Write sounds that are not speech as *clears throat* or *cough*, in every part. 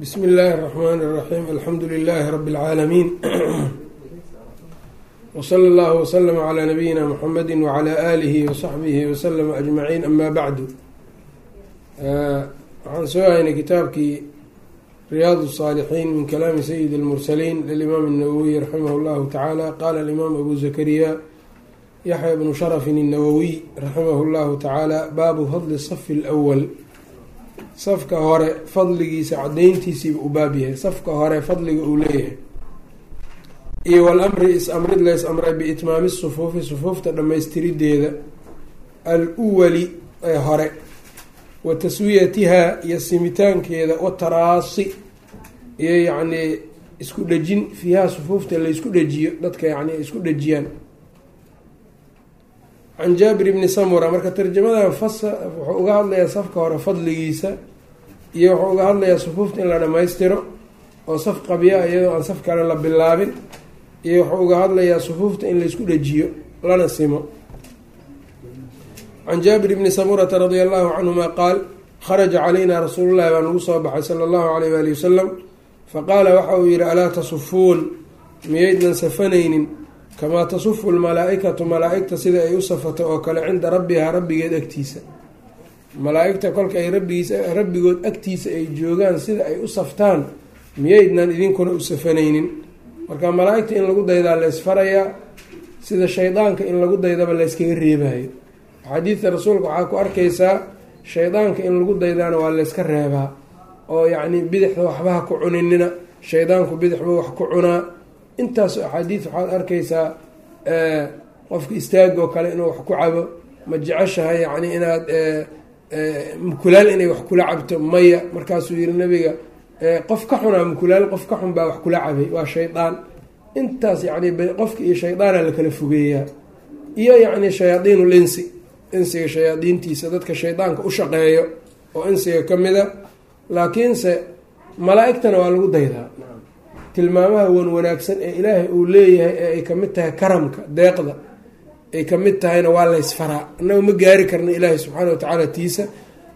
bsmi اllahi الرحmn الرaxيm alxamdu لlh rb العaalamiin *clears throat* wslى اllah wslm عlى nabiyina mxamedi wعlى alihi وصaxbihi wslm aجmaciin ama bacdu waxaan soo haynay kitaabkii riyaad الصاalixiin min kalaami sayidi اlmursaliin lilimaam الnawowiy raximah اllahu tacaala qala alimaam abu zakariya yaxya bnu sharafin الnawowiy raximah اllahu tacaala baabu fadli الصf اlأwl safka hore fadligiisa cadayntiisiiba u baab yahay. Safka hore fadliga uu leeyahay. Iyo walamri is-amrid la is-amray biitmaami sufuufi sufuufta dhammaystirideeda al-uwali ee hore wa taswiyatihaa iyo simitaankeeda wataraasi iyo yacnii isku dhejin fiiha sufuufta laysku dhejiyo dadka yacni ay isku dhejiyaan. Can jaabir bni samura marka tarjamadan fas wuxuu uga hadlayaa safka hore fadligiisa iyo wuxuu uga hadlayaa sufuufta in la dhammaystiro oo saf qabyaa iyadoo aan saf kale la bilaabin. Iyo wuxuu uga hadlayaa sufuufta in laysku dhejiyo lana simo. Can jaabir bni samurata radia allahu canhuma qaal kharaja calaynaa rasuulullahi baa nagu soo baxay sala allahu alayh waali wasalam faqaala waxa uu yihi alaa tasufuun miyaydnan safanaynin? Kamaa tasufu lmalaa-ikatu malaa-igta sida ay u safato oo kale cinda rabbihaa rabbigeed agtiisa malaa-igta kolka ay rabbigiis rabbigood agtiisa ay joogaan sida ay u saftaan miyaydnan idinkuna u safanaynin. Marka malaa-igta in lagu daydaa laysfarayaa sida shaydaanka in lagu daydaba layskaga reebayo axaadiidta rasuulka waxaa ku arkaysaa shaydaanka in lagu daydaana waa layska reebaa oo yacni bidixda waxbaha ku cuninina shaydaanku bidixba wax ku cunaa. Intaas axaadiid waxaad arkaysaa qofka istaagoo kale inuu wax ku cabo ma jeceshahay yacni inaad mukulaal inay wax kula cabto maya markaasuu yihi nabiga qof ka xunaa mukulaal qof ka xun baa wax kula cabay waa shaydaan intaas yacni qofka iyo shaydaana lakala fogeeyaa. Iyo yacni shayaadiin linsi insiga shayaadiintiisa dadka shaydaanka u shaqeeyo oo insiga ka mida laakiinse malaa-igtana waa lagu daydaa. Tilmaamaha wan wanaagsan ee ilaahay uu leeyahay ee ay ka mid tahay karamka deeqda ay ka mid tahayna waa laysfaraa annaga ma gaari karna ilaahay subxaana watacaala tiisa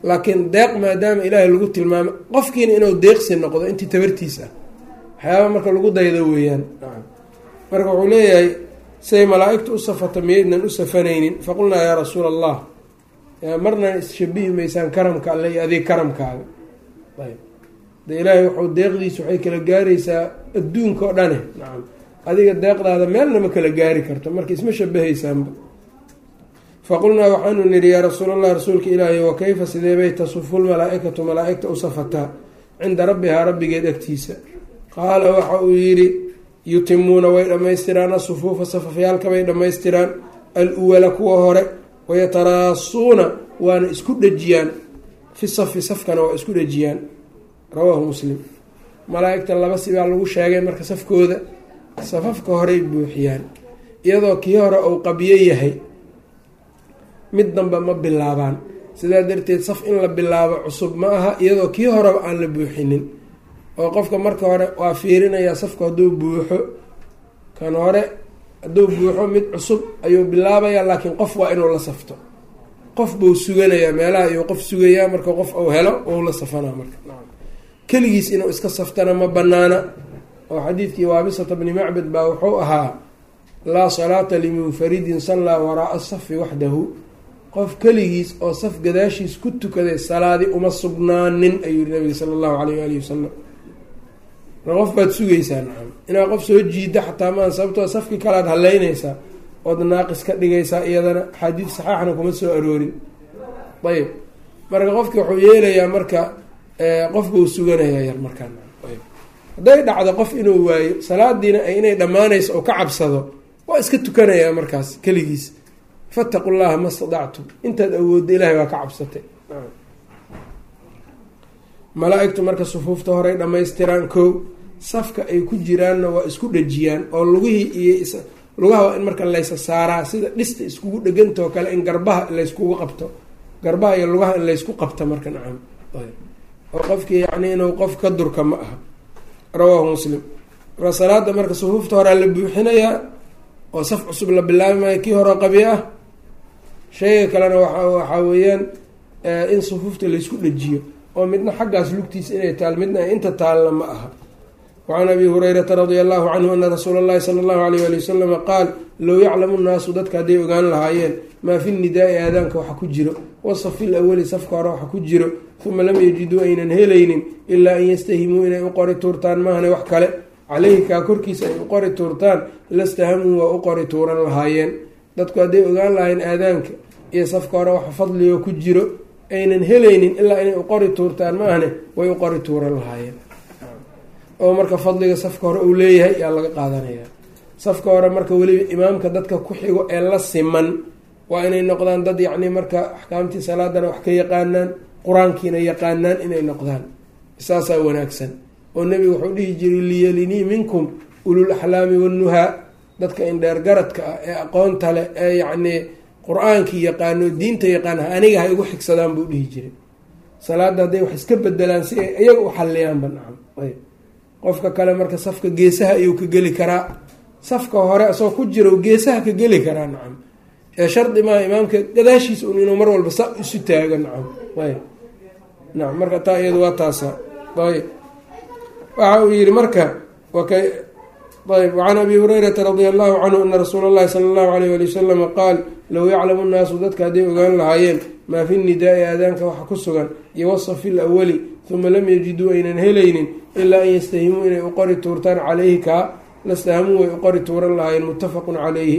laakiin deeq maadaama ilaahay lagu tilmaamo qofkiina inuu deeqsi noqdo intii tabartiis ah. Waxyaaba marka lagu daydo weeyaan. Marka wuxuu leeyahay siday malaa-igta u safato miyaydnan u safanaynin? Faqulnaa yaa rasuula allah marna isshabihi maysaan karamka alle iyo adig karamkaaga. Ayb de ilaahay wuxuu deeqdiisa waxay kala gaaraysaa adduunka oo dhane nacam adiga deeqdaada meelna ma kala gaari karto marka isma shabahaysaanba faqulnaa waxaanu nidhi yaa rasuulallah rasuulka ilaahay wa kayfa sideebay tasufu lmalaa-ikatu malaa-igta u safataa? Cinda rabbihaa rabbigeed agtiisa. Qaala waxa uu yidhi yutimuuna way dhammaystiraan asufuufa safafyaalka bay dhammaystiraan. Al-uwala kuwa hore wayataraasuuna waana isku dhejiyaan. Fi safi safkana waa isku dhejiyaan. Rawaahu muslim. Malaa-igta laba sibaa lagu sheegay marka safkooda safafka horey buuxiyaan iyadoo kii hore uu qabyo yahay. Mid damba ma bilaabaan. Sidaa darteed saf in la bilaabo cusub ma aha iyadoo kii horeba aan la buuxinin. Oo qofka marka hore waa fiirinayaa safku hadduu buuxo. Kan hore hadduu buuxo mid cusub ayuu bilaabayaa laakiin qof waa inuu la safto. Qof buu suganayaa meelaha ayuu qof sugayaa marka qof uu helo ou la safanaa marka. Keligiis inuu iska saftana ma banaana oo xadiidkii waabisata bni macbed baa wuxuu ahaa laa salaata limunfaridin sallaa waraaa safi waxdahu qof keligiis oo saf gadaashiis ku tukaday salaadi uma sugnaanin ayuu yihi nabiga sala allahu caleyh waalihi wasalam qof baad sugaysaa nacam inaad qof soo jiida xataa maan sababtoo safkii kalead haleynaysaa ood naaqis ka dhigaysaa iyadana axaadiid saxeixna kuma soo aroorin. Ayb marka qofki wuxuu yeelayaa marka qof buu suganayaa yar markaa hadday dhacdo qof inuu waayo salaadiina ay inay dhammaanayso oo ka cabsado waa iska tukanayaa markaas keligiis. Fataqu llaha ma stadactum intaad awoodda ilahay waa ka cabsatay. Malaa-igtu marka sufuufta horey dhammaystiraan kow safka ay ku jiraanna waa isku dhejiyaan oo lugihii iyo lugaha waa in marka laysa saaraa sida dhista iskugu dhegantao kale in garbaha layskugu qabto. Garbaha iyo lugaha in laysku qabto marka nacam. Oo qofkii yacni inuu qof ka durka ma aha rawaahu muslim. Salaada marka sufuufta horea la buuxinayaa oo saf cusub la bilaabi maayo kii horeo qabyo ah. Shayga kalena waa waxaa weeyaan in sufuufta laysku dhejiyo oo midna xaggaas lugtiisa inay taal midna inta taalna ma aha. Wacan abi hurayrata radia allahu canhu ana rasuula allahi sala allahu alayh ali wasalama qaal low yaclamu nnaasu dadka hadday ogaan lahaayeen maa fi nidaai aadaanka waxa ku jiro wasafi lawali safka hore waxa ku jiro uma lam yajiduu aynan helaynin ilaa an yastahimuu inay u qori tuurtaan maahane wax kale caleyhi kaa korkiisa ay u qori tuurtaan lastahamuu waa u qori tuuran lahaayeen dadku hadday ogaan lahaayeen aadaanka iyo safka hore waxa fadligo ku jiro aynan helaynin ilaa inay u qori tuurtaan maahne way u qori tuuran lahaayeen oo marka fadliga safka hore uu leeyahay yaa laga qaadanaya safka hore marka weliba imaamka dadka ku xigo ee la siman waa inay noqdaan dad yacni marka axkaamtii salaadana wax ka yaqaanaan qur'aankiina yaqaanaan inay noqdaan. Saasaa wanaagsan. Oo nebigu wuxuu dhihi jiray liyelinii minkum ulul axlaami wannuhaa dadka indheer garadka ah ee aqoonta leh ee yacnii qur'aankii yaqaano diinta yaqaan aniga ha igu xigsadaan buu dhihi jiray. Salaada hadday wax iska bedelaan si ay iyaga u xaliyaanba nacam. Ayb. Qofka kale marka safka geesaha ayuu ka geli karaa. Safka hore asagoo ku jiro geesaha ka geli karaa nacam. Ee shardi maaha imaamka gadaashiisa un inuu mar walba sa isu taago nacam. Ayb nacam marka taa iyadu waa taasa. Ayb waxa uu yihi marka wakay wacan abi hurayrata radia allahu canhu ana rasuula allahi sala allahu alayh ali wasalama qaal low yaclamu nnaasu dadka hadday ogaan lahaayeen maa fi nidaai aadaanka waxa ku sugan iyo wasafi lawali uma lam yajiduu aynan helaynin ilaa an yastahimuu inay u qori tuurtaan caleyhi kaa lastahamuu way u qori tuuran lahaayeen muttafaqun calayhi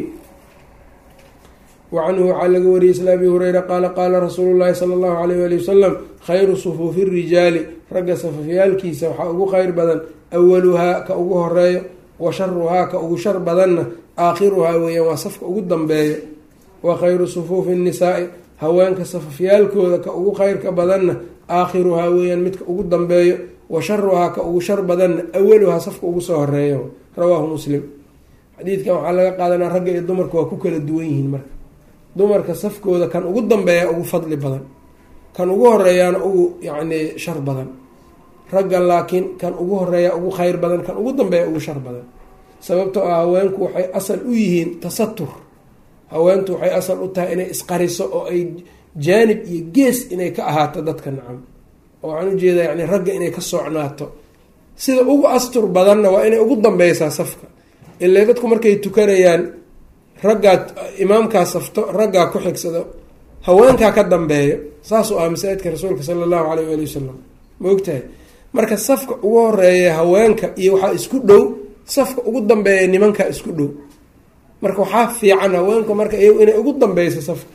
wa canhu waxaa laga wariyey isla abi hureyra qaala qaala rasuulu llahi sala allahu alayh wali wasalam khayru sufuufi rijaali ragga safafyaalkiisa waxaa ugu kheyr badan awaluhaa ka ugu horeeyo wa sharuhaa ka ugu shar badanna aakhiruhaa weeyaan waa safka ugu dambeeyo wa khayru sufuufi nnisaai haweenka safafyaalkooda ka ugu kheyrka badanna aakhiruhaa weeyaan midka ugu dambeeyo wa sharuhaa ka ugu shar badanna awaluhaa safka ugu soo horeeyo rawaahu muslim xadiidkan waxaa laga qaadanaa ragga iyo dumarka waa ku kala duwan yihiin marka dumarka safkooda kan ugu dambeeya ugu fadli badan kan ugu horeeyaana ugu yacni shar badan. Ragga laakiin kan ugu horreeya ugu kheyr badan kan ugu dambeeya ugu shar badan. Sababtoo ah haweenku waxay asal u yihiin tasatur. Haweentu waxay asal u tahay inay isqariso oo ay jaanib iyo gees inay ka ahaato dadka nacam. Oo waxaan u jeedaa yani ragga inay ka socnaato sida ugu astur badanna waa inay ugu dambeysaa safka. Ilaa dadku markay tukanayaan raggaa imaamkaa safto raggaa ku xigsado haweenkaa ka dambeeyo saasuu ah masaa-idka rasuulka sala allahu alayh waali wasalam ma ogtahay? Marka safka ugu horreeya haweenka iyo waxaa isku dhow safka ugu dambeeya nimankaa isku dhow. Marka waxaa fiican haweenka marka iyagu inay ugu dambeyso safka.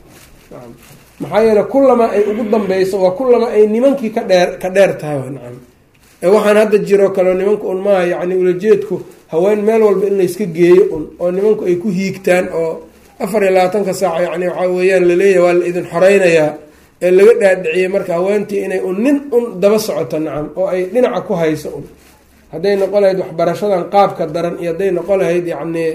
Maxaa yeele kulamaa ay ugu dambeyso waa kulamaa ay nimankii ka dheer ka dheer tahay nacam waxaan hadda jiroo kaleo nimanka un maaha yacni ulajeedku haween meel walba in layska geeyo un oo nimanku ay ku hiigtaan oo afar iyo labaatanka saaca yacni waxaa weeyaan la leeyahay waa la idin xoreynayaa ee laga dhaadhiciyey marka haweentii inay un nin un daba socoto nacam oo ay dhinaca ku hayso un. Hadday noqon lahayd waxbarashadan qaabka daran iyo hadday noqon lahayd yacni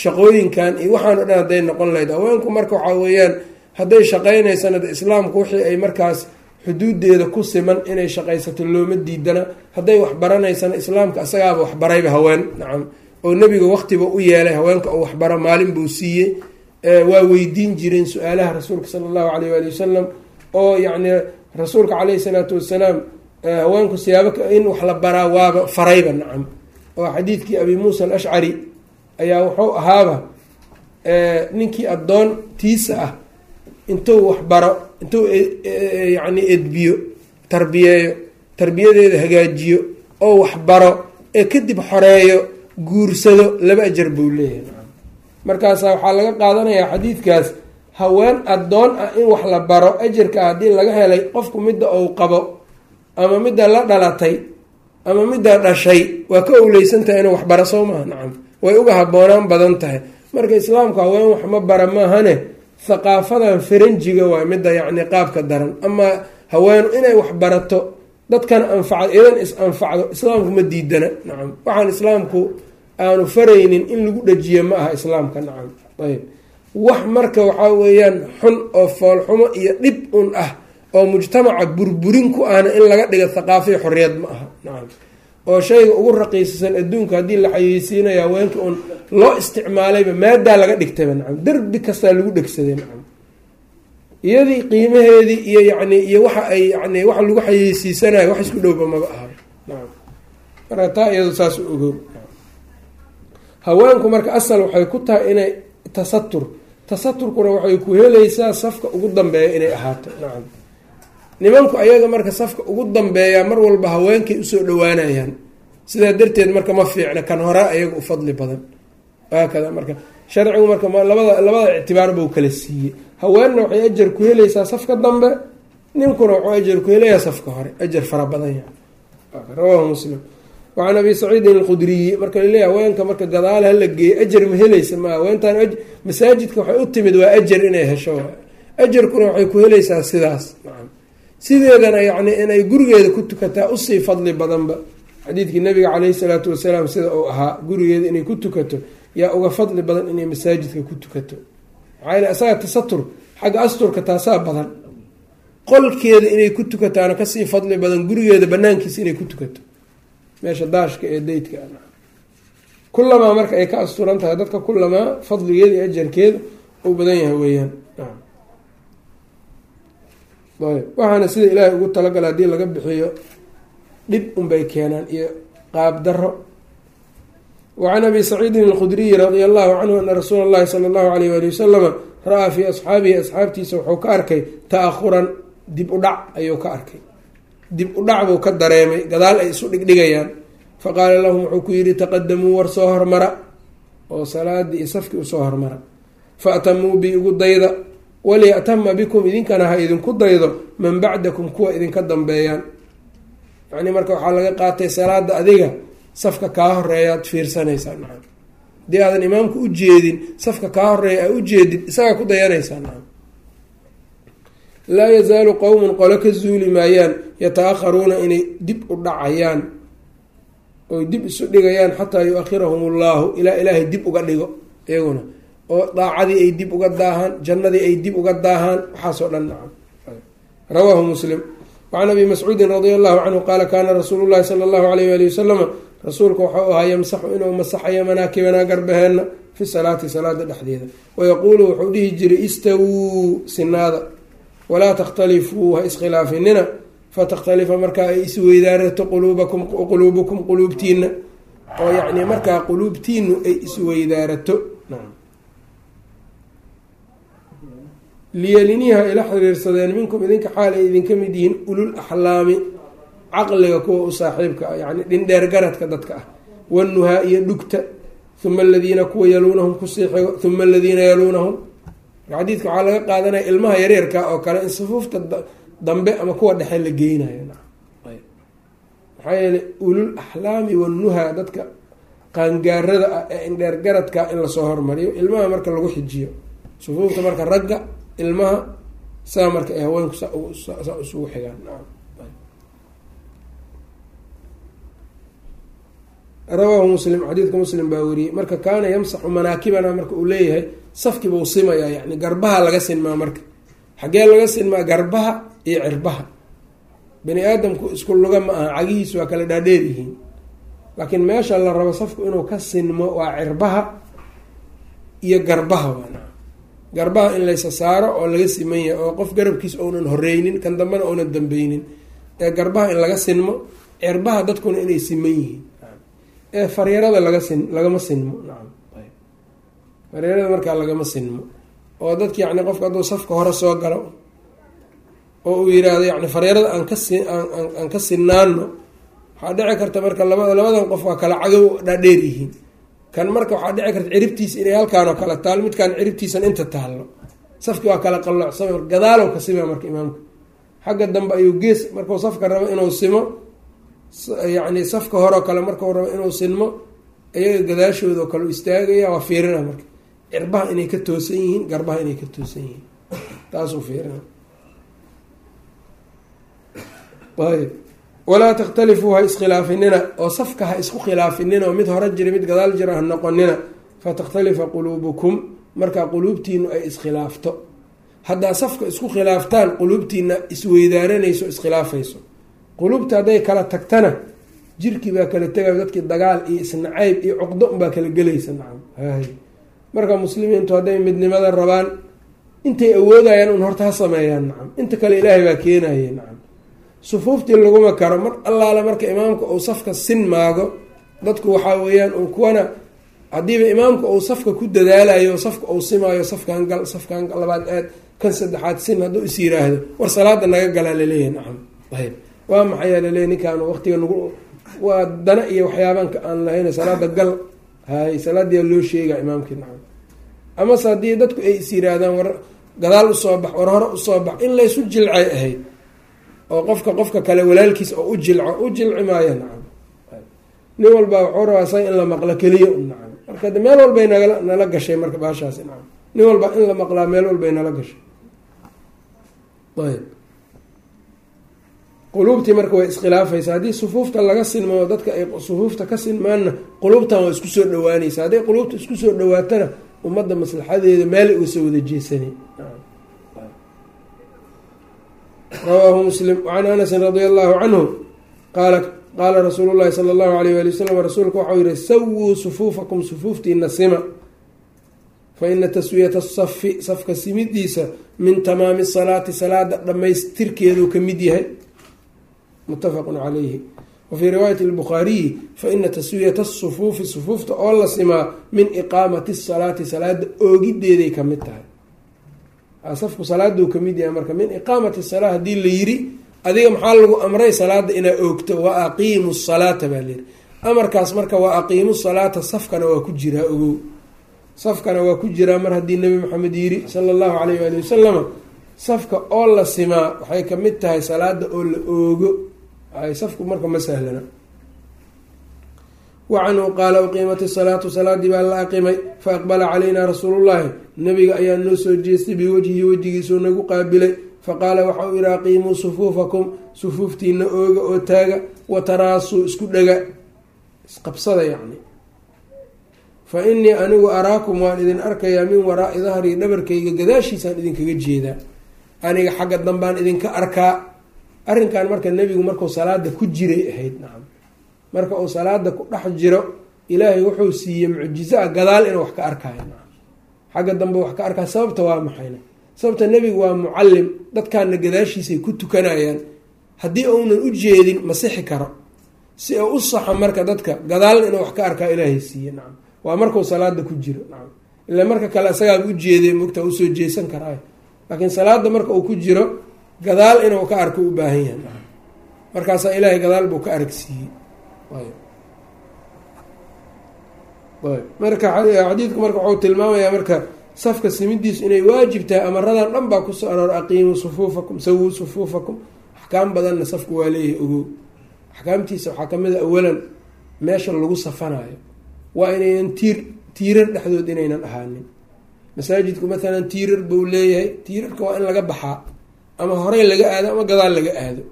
shaqooyinkan iyo waxaan o dhan hadday noqon lahayd. Haweenku marka waxaa weeyaan hadday shaqaynaysana islaamku wixii ay markaas xuduudeeda ku siman inay shaqaysato looma diidana. Hadday waxbaranaysana islaamka isagaaba waxbarayba haween. Nacam. Oo nebiga waqtiba u yeelay haweenka oo waxbaro maalin buu siiyey. Waa weydiin jireen su'aalaha rasuulka sala allahu alayh waali wasalam oo yacni rasuulka caleyhi salaatu wasalaam haweenku siyaabo in wax la baraa waaba farayba nacam. Oo xadiidkii abi muusa alashcari ayaa wuxuu ahaaba ninkii addoon tiisa ah intuu waxbaro intuu yacni edbiyo tarbiyeeyo tarbiyadeeda hagaajiyo oo waxbaro ee kadib xoreeyo guursado laba ajar buu leeyahay. Markaasa waxaa laga qaadanayaa xadiidkaas haween addoon ah in wax la baro ajarka haddii laga helay qofku midda uu qabo ama midda la dhalatay ama midda dhashay waa ka owleysantahay inuu waxbaro soo maaha nacam. Way uga habboonaan badan tahay. Marka islaamku haween wax ma bara maahane thaqaafadan faranjiga waa midda yacni qaabka daran. Amaa haweenu inay wax barato dadkana anfacdo iyadan is anfacdo islaamku ma diidana. Nacam waxaan islaamku aanu faraynin in lagu dhajiyo ma aha islaamka. Nacam ayb wax marka waxaa weeyaan xun oo foolxumo iyo dhib un ah oo mujtamaca burburin ku ahna in laga dhigo thaqaafiya xorriyad ma aha. Nacam oo shayga ugu raqiisasan adduunka haddii la xayeysiinaya haweenka un loo isticmaalayba maadaa laga dhigtayba nacam. Derbi kastaa lagu dhegsaday nacam. Iyadii qiimaheedii iyo yani iyo waxa ay yani waxa lagu xayeysiisanayo wax isku dhowba maba aha nacam. Marka taa iyado saas ogow haweenku marka asal waxay ku tahay inay tasatur. Tasaturkuna waxay ku helaysaa safka ugu dambeeya inay ahaato nacam nimanku ayaga marka safka ugu dambeeyaa mar walba haweenkay u soo dhawaanayaan sidaa darteed marka ma fiicna kan horaa ayaga u fadli badan. Haakada marka sharcigu marka labada labada ictibaar buu kala siiyey. Haweenna waxay ajar ku helaysaa safka dambe ninkuna waxuu ajar ku helayaa safka hore ajar fara badan yahay. Rawaahu muslim. Wacan abi saciidin alqudriyi marka laleeyahy haweenka marka gadaal hala geeyo ajar ma helaysa ma haweentan masaajidka waxay u timid waa ajar inay hesho. Ajarkuna waxay ku helaysaa sidaas sideedana yacni inay gurigeeda ku tukataa u sii fadli badanba. Xadiidkii nabiga caleyhi salaatu wasalaam sida uu ahaa gurigeeda inay ku tukato yaa uga fadli badan inay masaajidka ku tukato. Maxaa isaga tasatur xagga asturka taasaa badan. Qolkeeda inay ku tukataana ka sii fadli badan gurigeeda banaankiisa inay ku tukato. Meesha daashka ee daydka kulamaa marka ay ka asturan tahay dadka kulamaa fadligeeda iyo ajarkeeda uu badan yahay weeyaan waxaana sida ilaahay ugu talagala haddii laga bixiyo dhib unbay keenaan iyo qaab daro wacan abi saciidin alkhudriyi radia allahu canhu ana rasuula allahi sala allahu alayh waali wasalama ra'aa fii asxaabihi asxaabtiisa wuxuu ka arkay ta-ahuran dib u dhac ayuu ka arkay. Dib u dhac buu ka dareemay gadaal ay isu dhigdhigayaan. Fa qaala lahum wuxuu ku yidhi taqadamuu war soo hormara. Oo salaadii iyo safkii u soo hormara. Fa atamuu bi igu dayda waliyatama bikum idinkana ha idinku daydo man bacdakum kuwa idinka dambeeyaan. Yacni marka waxaa laga qaatay salaada adiga safka kaa horeeyaad fiirsanaysaa nacam haddii aadan imaamka u jeedin safka kaa horreeya aa ujeedid isagaa ku dayanaysaa nacam laa yazaalu qowmun qolo ka zuuli maayaan yata-akharuuna inay dib u dhacayaan. Oy dib isu dhigayaan xataa yu-akhirahum ilaa ilaahay dib uga dhigo iyaguna oo daacadii ay dib uga daahaan jannadii ay dib uga daahaan waxaasoo dhan rawaahu muslim. Wacan abi mascuudin radia allahu canhu qaala kaana rasuulu llahi sala allahu alayh waali wasalama rasuulka waxau ahaa yamsaxu inuu masaxayo manaakibanaa garbaheenna fi salaati salaada dhexdeeda. Wayaquulu wuxuu dhihi jiray istawuu sinaada walaa takhtalifuu ha iskhilaafinina fatakhtalifa markaa ay isweydaarato quluubakum quluubukum quluubtiina oo yacni markaa quluubtiinu ay isweydaarato liyeliniha ila xiriirsadeen minkum idinka xaal ay idinka mid yihiin ulul axlaami caqliga kuwa u saaxiibka ah yani dhindheer garadka dadka ah. Wanuhaa iyo dhugta uma aladiina kuwa yaluunahum ku sii xigo uma aladiina yaluunahum. Xadiidka waxaa laga qaadanaya ilmaha yareerka oo kale in sufuufta dambe ama kuwa dhexe la geynayo. Maxaa yeeley ulul axlaami wanuhaa dadka qaangaarada ah ee indheer garadka in la soo hormariyo ilmaha marka lagu xijiyo sufuufta marka ragga ilmaha saa marka ay haweenku saa isugu xigaan. Rawaahu muslim xadiidka muslim baa weriyey marka kaana yamsaxu manaakibana marka uu leeyahay safkiibuu simayaa yani garbaha laga sinmaa marka. Xaggee laga sinmaa garbaha iyo cirbaha. Bani aadamku isku luga ma aha cagihiisu waa kala dhaadheer yihiin. Laakiin meesha la rabo safku inuu ka sinmo waa cirbaha iyo garbaha waana garbaha in laysa saaro oo laga siman yahay oo qof garabkiisa ounan horeynin kan dambena ounan dambeynin. Ee garbaha in laga sinmo cirbaha dadkuna inay siman yihiin. Ee faryarada laga sin lagama sinmo. Nacam faryarada markaa lagama sinmo. Oo dadki yani qofka hadduu safka hore soo galo oo uu yiraahdo yani faryarada aan ka si aan ka sinaano waxaa dhici karta marka labada labadan qof waa kala cagow dhaadheer yihiin kan marka waxaa dhici karta ciribtiisa inay halkaan oo kale taalo midkaan ciribtiisan inta taallo. Safki waa kala qalloocsan gadaalow ka sima marka imaamka. Xagga dambe ayuu gees markuu safka rabo inuu simo yacni safka horeo kale markuu rabo inuu sinmo iyaga gadaashooda oo kale u istaagaya waa fiirina marka. Cirbaha inay ka toosan yihiin garbaha inay ka toosan yihiin. Taasuu fiirina walaa takhtalifuu ha iskhilaafinina oo safka ha isku khilaafinina oo mid hore jira mid gadaal jira ha noqonina fatakhtalifa quluubukum markaa quluubtiinu ay iskhilaafto. Haddaa safka isku khilaaftaan quluubtiina isweydaaranayso iskhilaafayso. Quluubta hadday kala tagtana jirkii baa kala tegay dadkii dagaal iyo isnacayb iyo cuqdo unbaa kala gelaysa nacam. Hay. Marka muslimiintu hadday midnimada rabaan intay awoodayaan un horta ha sameeyaan nacam. Inta kale ilaahay baa keenaye nacam sufuuftii laguma karo. Mar allaale marka imaamka uu safka sin maago dadku waxaa weeyaan un kuwana haddiiba imaamka uu safka ku dadaalayo safka uu simaayo safkan gal safkan labaad aad kan saddexaad sin hadduu is yiraahdo war salaada naga galaa la leeyahay. Nacam. Ayb waa maxayaa laleeyahy ninkaan waqtiga nagu waa dana iyo waxyaabanka aan lahayn salaada gal. Hay salaadii loo sheegaa imaamkii nacam. Amase haddii dadku ay is yiraahdaan war gadaal u soo bax war hore u soo bax in laysu jilcay ahayd oo qofka qofka kale walaalkiis oo u jilco u jilci maayo nacam. Nin walba wuxuu rabaa in la maqlo keliya nacam. Marka de meel walbay nagala nala gashay marka baashaasi nacam. Nin walba in la maqlaa meel walbay nala gashay. Ayb. Quluubtii marka way iskhilaafaysa haddii sufuufta laga sinmao dadka ay sufuufta ka sinmaanna quluubtan waa isku soo dhawaanaysa hadday quluubta isku soo dhawaatana ummadda maslaxadeeda meel uga soo wada jeesanay rawaahu muslim wacan anasin radia allahu canhu qaala rasuulu llahi sala allahu alayh wali wasalam rasuulku waxau yihi sawuu sufuufakum sufuuftiina sima fa ina taswiyata safi safka simidiisa min tamaami salaati salaada dhammaystirkeeduu ka mid yahay muttafaqun calayhi wa fii riwaayati lbukhaariyi fa ina taswiyata asufuufi sufuufta oo la simaa min iqaamati salaati salaada oogideeday ka mid tahay safku salaaduu ka mid yahay marka min iqaamati salaa haddii la yiri adiga maxaa lagu amray salaada inaa oogto? Wa aqiimu salaata baa layiri amarkaas marka wa aqiimu salaata safkana waa ku jiraa ogow. Safkana waa ku jiraa mar haddii nebi maxamed yiri sala allahu calayh waali wasalama safka oo la simaa waxay ka mid tahay salaada oo la oogo. Safku marka ma sahlana wacanhu qaala uqiimat isalaatu salaadii baa la aqimay fa aqbala calaynaa rasuulullahi nabiga ayaa noo soo jeestay biwajhi wejigiisuu nagu qaabilay faqaala waxa uu yihi aqiimuu sufuufakum sufuuftiina ooga oo taaga wa taraasuu isku dhaga isqabsada yacni fa inii anigu araakum waan idin arkayaa min waraai dahrii dhabarkayga gadaashiisaan idinkaga jeedaa aniga xagga dambaan idinka arkaa arrinkan marka nebigu markuu salaada ku jiray ahayd nacam marka uu salaada ku dhex jiro ilaahay wuxuu siiyey mucjizo a gadaal inuu wax ka arkayo. Xagga dambe wax ka arkaa sababta waa maxayna sababta nebigu waa mucalim dadkaana gadaashiisay ku tukanayaan. Haddii uunan u jeedin masixi karo. Si uu u saxo marka dadka gadaal inuu wax ka arkaa ilaahay siiye nacam waa markuu salaada ku jiro nacam ila marka kale isagaaba ujeeday mogta u soo jeesan karaa. Laakiin salaada marka uu ku jiro gadaal inuu ka arko u baahan yahay markaasaa ilaahay gadaal buu ka aragsiiyey marka xadiidku marka waxuu tilmaamayaa marka safka simidiisu inay waajib tahay amaradan dhan baa ku soo aroor aqiimuu sufuufakum sawuu sufuufakum. Axkaam badanna safku waa leeyahay ogow. Axkaamtiisa waxaa ka mid a awalan meesha lagu safanayo waa inaynan tiir tiirar dhexdood inaynan ahaanin. Masaajidku mathalan tiirar buu leeyahay. Tiirarka waa in laga baxaa ama horey laga aado ama gadaal laga aado.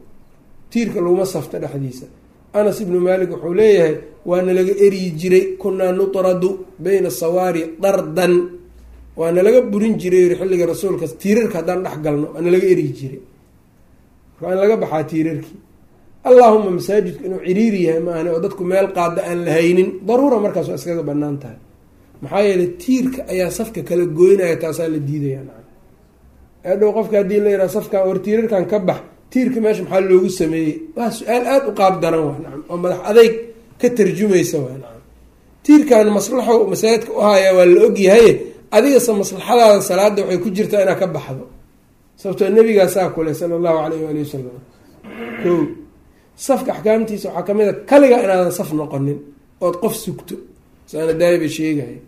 Tiirka laguma safta dhexdiisa anas ibnu maalik wuxuu leeyahay waana laga eryi jiray kunaa nutradu bayna sawaari dardan. Waana laga burin jiray xilliga rasuulka tiirarka haddaan dhex galno waana laga eryi jiray. In laga baxaa tiirarkii. Allaahuma masaajidku inuu ciriiri yahay maahane oo dadku meel qaada aan la haynin. Daruura markaas waa iskaga bannaan tahay. Maxaa yeelay tiirka ayaa safka kala goynaya taasaa la diidaya nacam eedhow qofka haddii la yidhaha safkan war tiirarkan ka bax tiirka meesha maxaa loogu sameeyey? Waa su'aal aada u qaab daran waa nacam oo madax adeyg ka tarjumaysa waa nacam tiirkan maslaxo masaajidka u haya waa la ogyahaye adigase maslaxadaada salaada waxay ku jirtaa inaad ka baxdo. Sababtoo nabigaasaa kule sala allahu alayh waali wasalam ko safka axkaamtiisa waxaa ka mid a kaliga inaadan saf noqonin ood qof sugto saana daayaba sheegaya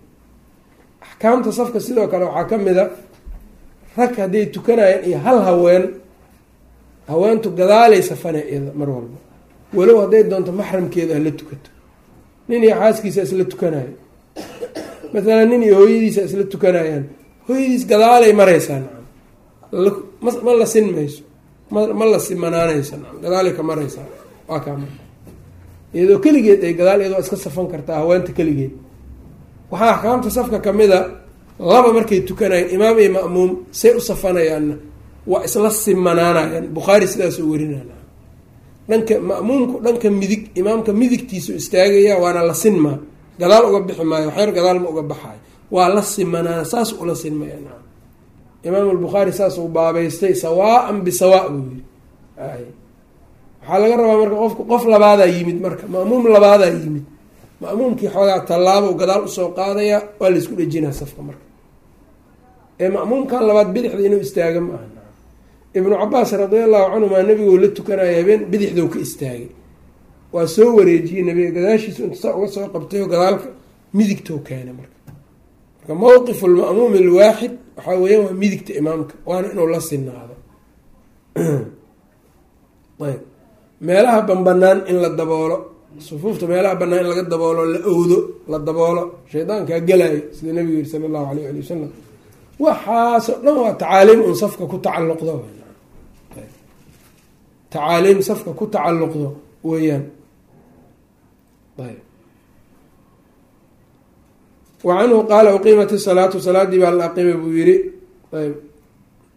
axkaamta safka sidoo kale waxaa ka mid a rag hadday tukanayaan iyo hal haween haweentu gadaalay safana iyada mar walba. Walow hadday doonto maxramkeeda hala tukato. Nin iyo xaaskiisa isla tukanayo mathalan nin iyo hooyadiisa isla tukanayaan hooyadiis gadaalay maraysaa nacam. Ma la sin mayso. Ma la simanaanaysa nacam. Gadaalay ka maraysaa waa kaa marka iyadoo keligeed ay gadaal iyadoo iska safan kartaa haweenta keligeed. Waxaa axkaamta safka ka mid a laba markay tukanayaan imaam iyo ma'muum say u safanayaanna waa isla simanaanayaan. Bukhaari sidaasoo warinana dhanka ma'muumku dhanka midig imaamka midigtiisu istaagaya waana la sinmaa gadaal uga bixi maayo waxyar gadaal ma uga baxaayo waa la simanaana saas ula sinmaya nacam imaamu lbukhaari saas uu baabeystay sawaa-an bisawa buu yiri waxaa laga rabaa marka qofku qof labaadaa yimid marka ma'muum labaadaa yimid. Ma'muumkii xoogaa tallaabo gadaal u soo qaadaya waa la isku dhejinaa safka marka. Ee ma'muumkan labaad bidixda inuu istaaga ma aha ibnu cabaas radi allahu canhuma nabigoo la tukanaya habeen bidixdou ka istaagay. Waa soo wareejiyey nabiga gadaashiisa intu saa uga soo qabtay oo gadaalka midigtou keenay marka. Marka mowqifu lma'muumi alwaaxid waxaa weeyaan waa midigta imaamka waana inuu la sinaado. *clears throat* Ayb. Meelaha banbanaan in la daboolo sufuufta meelaha banaan in laga daboolo la owdo la daboolo shaydaankaa galayo sida nabigu yiri sala allahu alayh ali wasalam waxaasoo dhan waa tacaaliim un safka ku tacalluqdo tacaaliim safka ku tacalluqdo weeyaan. Ayb. Wa canhu qaala uqiimat isalaatu salaadii baa la aqimay buu yiri ayb.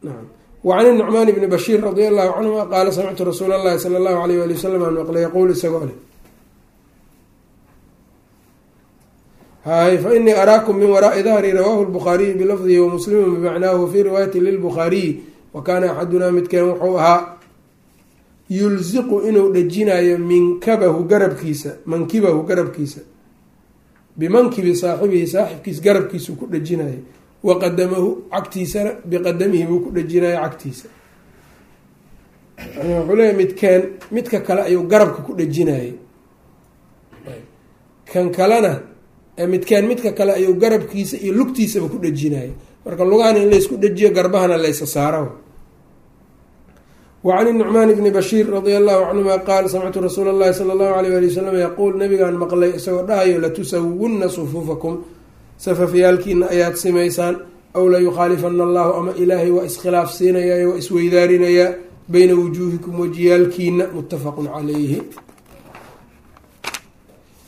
Naam. Wacan inucmaan bni bashiir radi allahu canhuma qaala samictu rasuula allahi sala allahu alayh ali wasalam an maqlay yaquul isagoo leh. Hay fa inii araakum min waraai dahri rawahu lbukhaariyu bilafdihi wamuslimu bimacnaahu wafii riwaayati lilbukhaariyi wa kaana axadunaa midkeen wuxuu ahaa yulsiqu inuu dhejinayo minkabahu garabkiisa mankibahu garabkiisa bimankibi saaxibihi saaxibkiisa garabkiisuu ku dhejinayo wa qadamahu cagtiisana biqadamihi buu ku dhejinayo cagtiisa. Wuxuu leeyahy midkeen midka kale ayuu garabka ku dhejinayay kan kalena midkeen midka kale ayuu garabkiisa iyo lugtiisaba ku dhejinayay marka lugahana in laysku dhejiyo garbahana laysa saaro wacan inucmaan bni bashiir radia allahu canhuma qaal samictu rasuula allahi sala allahu alayh ali wasalam yaquul nabigaan maqlay isagoo dhahayo latusawunna sufuufakum safafyaalkiina ayaad simaysaan aw layukhaalifana allahu ama ilaahay waa iskhilaaf siinayaa waa isweydaarinayaa bayna wujuuhikum wajiyaalkiina muttafaqun calayhi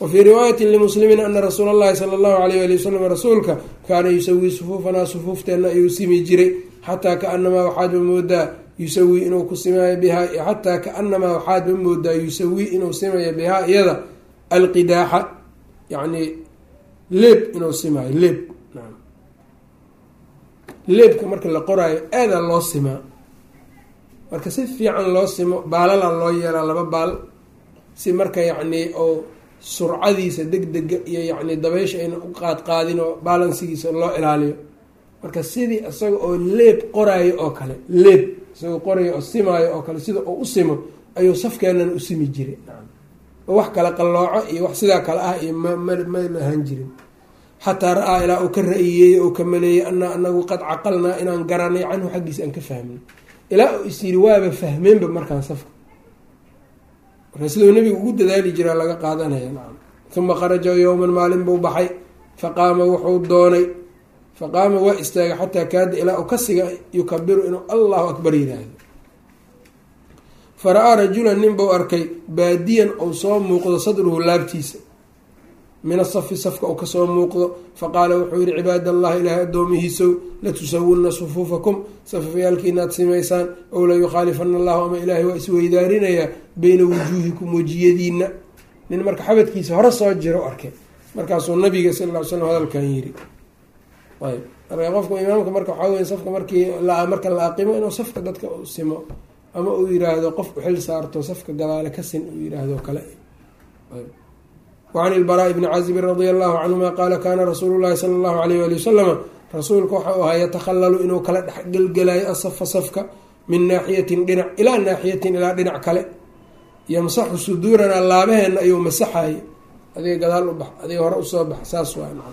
wafii riwaayati limuslimin ana rasuula allahi sala allahu alayh ali wasalam rasuulka kaana yusawii sufuufanaa sufuufteenna ayuu simi jiray xataa kaanamaa waxaadba moodaa yusawii inuu ku simaayo bihaa xataa kaanamaa waxaadba moodaa yusawii inuu simayo bihaa iyada alqidaaxa yani leeb inuu simaayo leeb naam. Leebka marka la qoraayo aadaa loo simaa. Marka si fiican loo simo baalala loo yeelaa laba baal si marka yacni oo surcadiisa deg dega iyo yacni dabeysha ayna u qaadqaadin oo baalansigiisa loo ilaaliyo. Marka sidii isaga oo leeb qoraayo oo kale leeb isagoo qorayo oo simaayo oo kale sida uu u simo ayuu safkeenana u simi jiray wax kale qallooco iyo wax sidaa kale ah iyo mma ma lahaan jirin. Xataa ra'aa ilaa uu ka ra'iyeeyey oo ka maleeyey anaa anagu qad caqalnaa inaan garanay canhu xaggiisa aan ka fahmnay ilaa uu is yiri waaba fahmeenba markaan safka. Marka siduu nabiga ugu dadaali jiraa laga qaadanaya. Uma kharaja yowman maalin buu baxay faqaama wuxuu doonay faqaama waa istaagay xataa kaada ilaa uu ka siga yukabiru inuu allahu akbar yiraahdo fara-aa rajulan nin buu arkay baadiyan ou soo muuqdo sadruhu laabtiisa. Min asafi safka uu ka soo muuqdo. Faqaala wuxuu yihi cibaad allahi ilaahay addoomihiisow latusawunna sufuufakum. Safafyaalkiinaad simaysaan ow la yukhaalifana allahu ama ilaahay waa isweydaarinayaa beyna wujuuhikum wejiyadiina nin marka xabadkiisa hore soo jiro arkay. Markaasuu nabiga sal ll ly slam hadalkan yiri ayb qofka imaamka marka waxaa wey safka markii marka la aqimo inuu safka dadka simo ama uu yiraahdo qof uxil saarto safka gadaale ka sin uu yiraahdo kale. Wacan ilbaraa'i bni caazibin radia allahu canhuma qaala kaana rasuulu llahi sala allahu alayh ali wasalama rasuulka waxa uu ahaa yatakhallalu inuu kala dhex gelgelayo asafa safka min naaxiyatin dhinac ilaa naaxiyatin ilaa dhinac kale. Yamsaxu suduuranaa laabaheenna ayuu masaxaye adiga gadaal u bax adiga hore u soo bax saas waa maa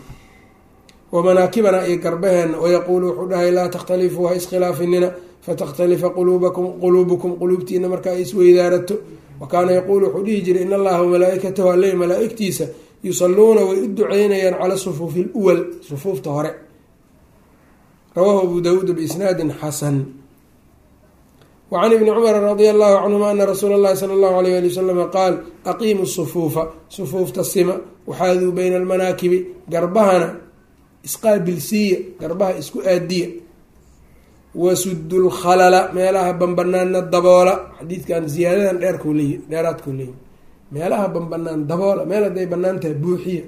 wamanaakibanaa iyo garbaheenna wayaquulu wuxuu dhahay laa takhtalifuu ha iskhilaafinina fatakhtalifa quluubakum quluubukum quluubtiina marka ay isweydaarato wa kaana yaquulu wuxuu dhihi jiray in allaha wamalaaikatahu alle malaa-igtiisa yusalluuna way u duceynayaan cala sufuufi luwal sufuufta hore rawaahu abu dawuud biisnaadin xasan wacan ibni cumara radia allahu canhuma ana rasuula allahi sala allahu alayh ali wasalama qaal aqiimu sufuufa sufuufta sima waxaaduu bayna almanaakibi garbahana isqaabilsiiya garbaha isku aadiya wasudu lkhalala meelaha bambanaanna daboola. Xadiidkan ziyaadadan dheerku leey dheeraadkuu leeyahy meelaha bambanaan daboola meel hadday bannaan tahay buuxiya.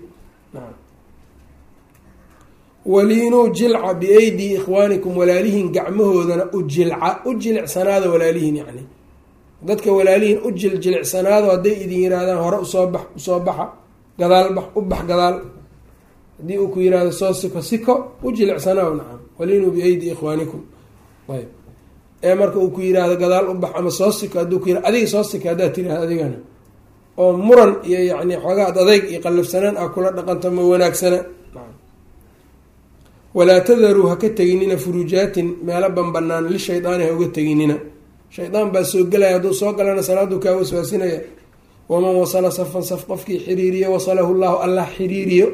Waliinuu jilca biaydii ikhwaanikum walaalihiin gacmahoodana u jilca u jilicsanaada walaalihiin yacni. Dadka walaalihiin u jiljilicsanaado hadday idin yihaahdaan hore u soo bax u soo baxa gadaal bax u bax gadaal haddii uu ku yihahdo soo siko siko u jilicsanaaw nacam. Waliinuu biaydii ikhwaanikum. Ayb ee marka uu ku yihahdo gadaal u bax ama soo siko hadduu ku yihah adiga soo siko haddaad tirahdo adigana oo muran iyo yacni xoogaad adeyg iyo qallafsanaan ah kula dhaqanto ma wanaagsana. Walaa tadaruu ha ka teginina furujaatin meelo banbanaan lishaydaani ha uga teginina shaydaan baa soo gelaya hadduu soo galana salaaduu kaa waswaasinaya. Waman wasala safan saf qofkii xiriiriyo wasalahu llahu allah xiriiriyo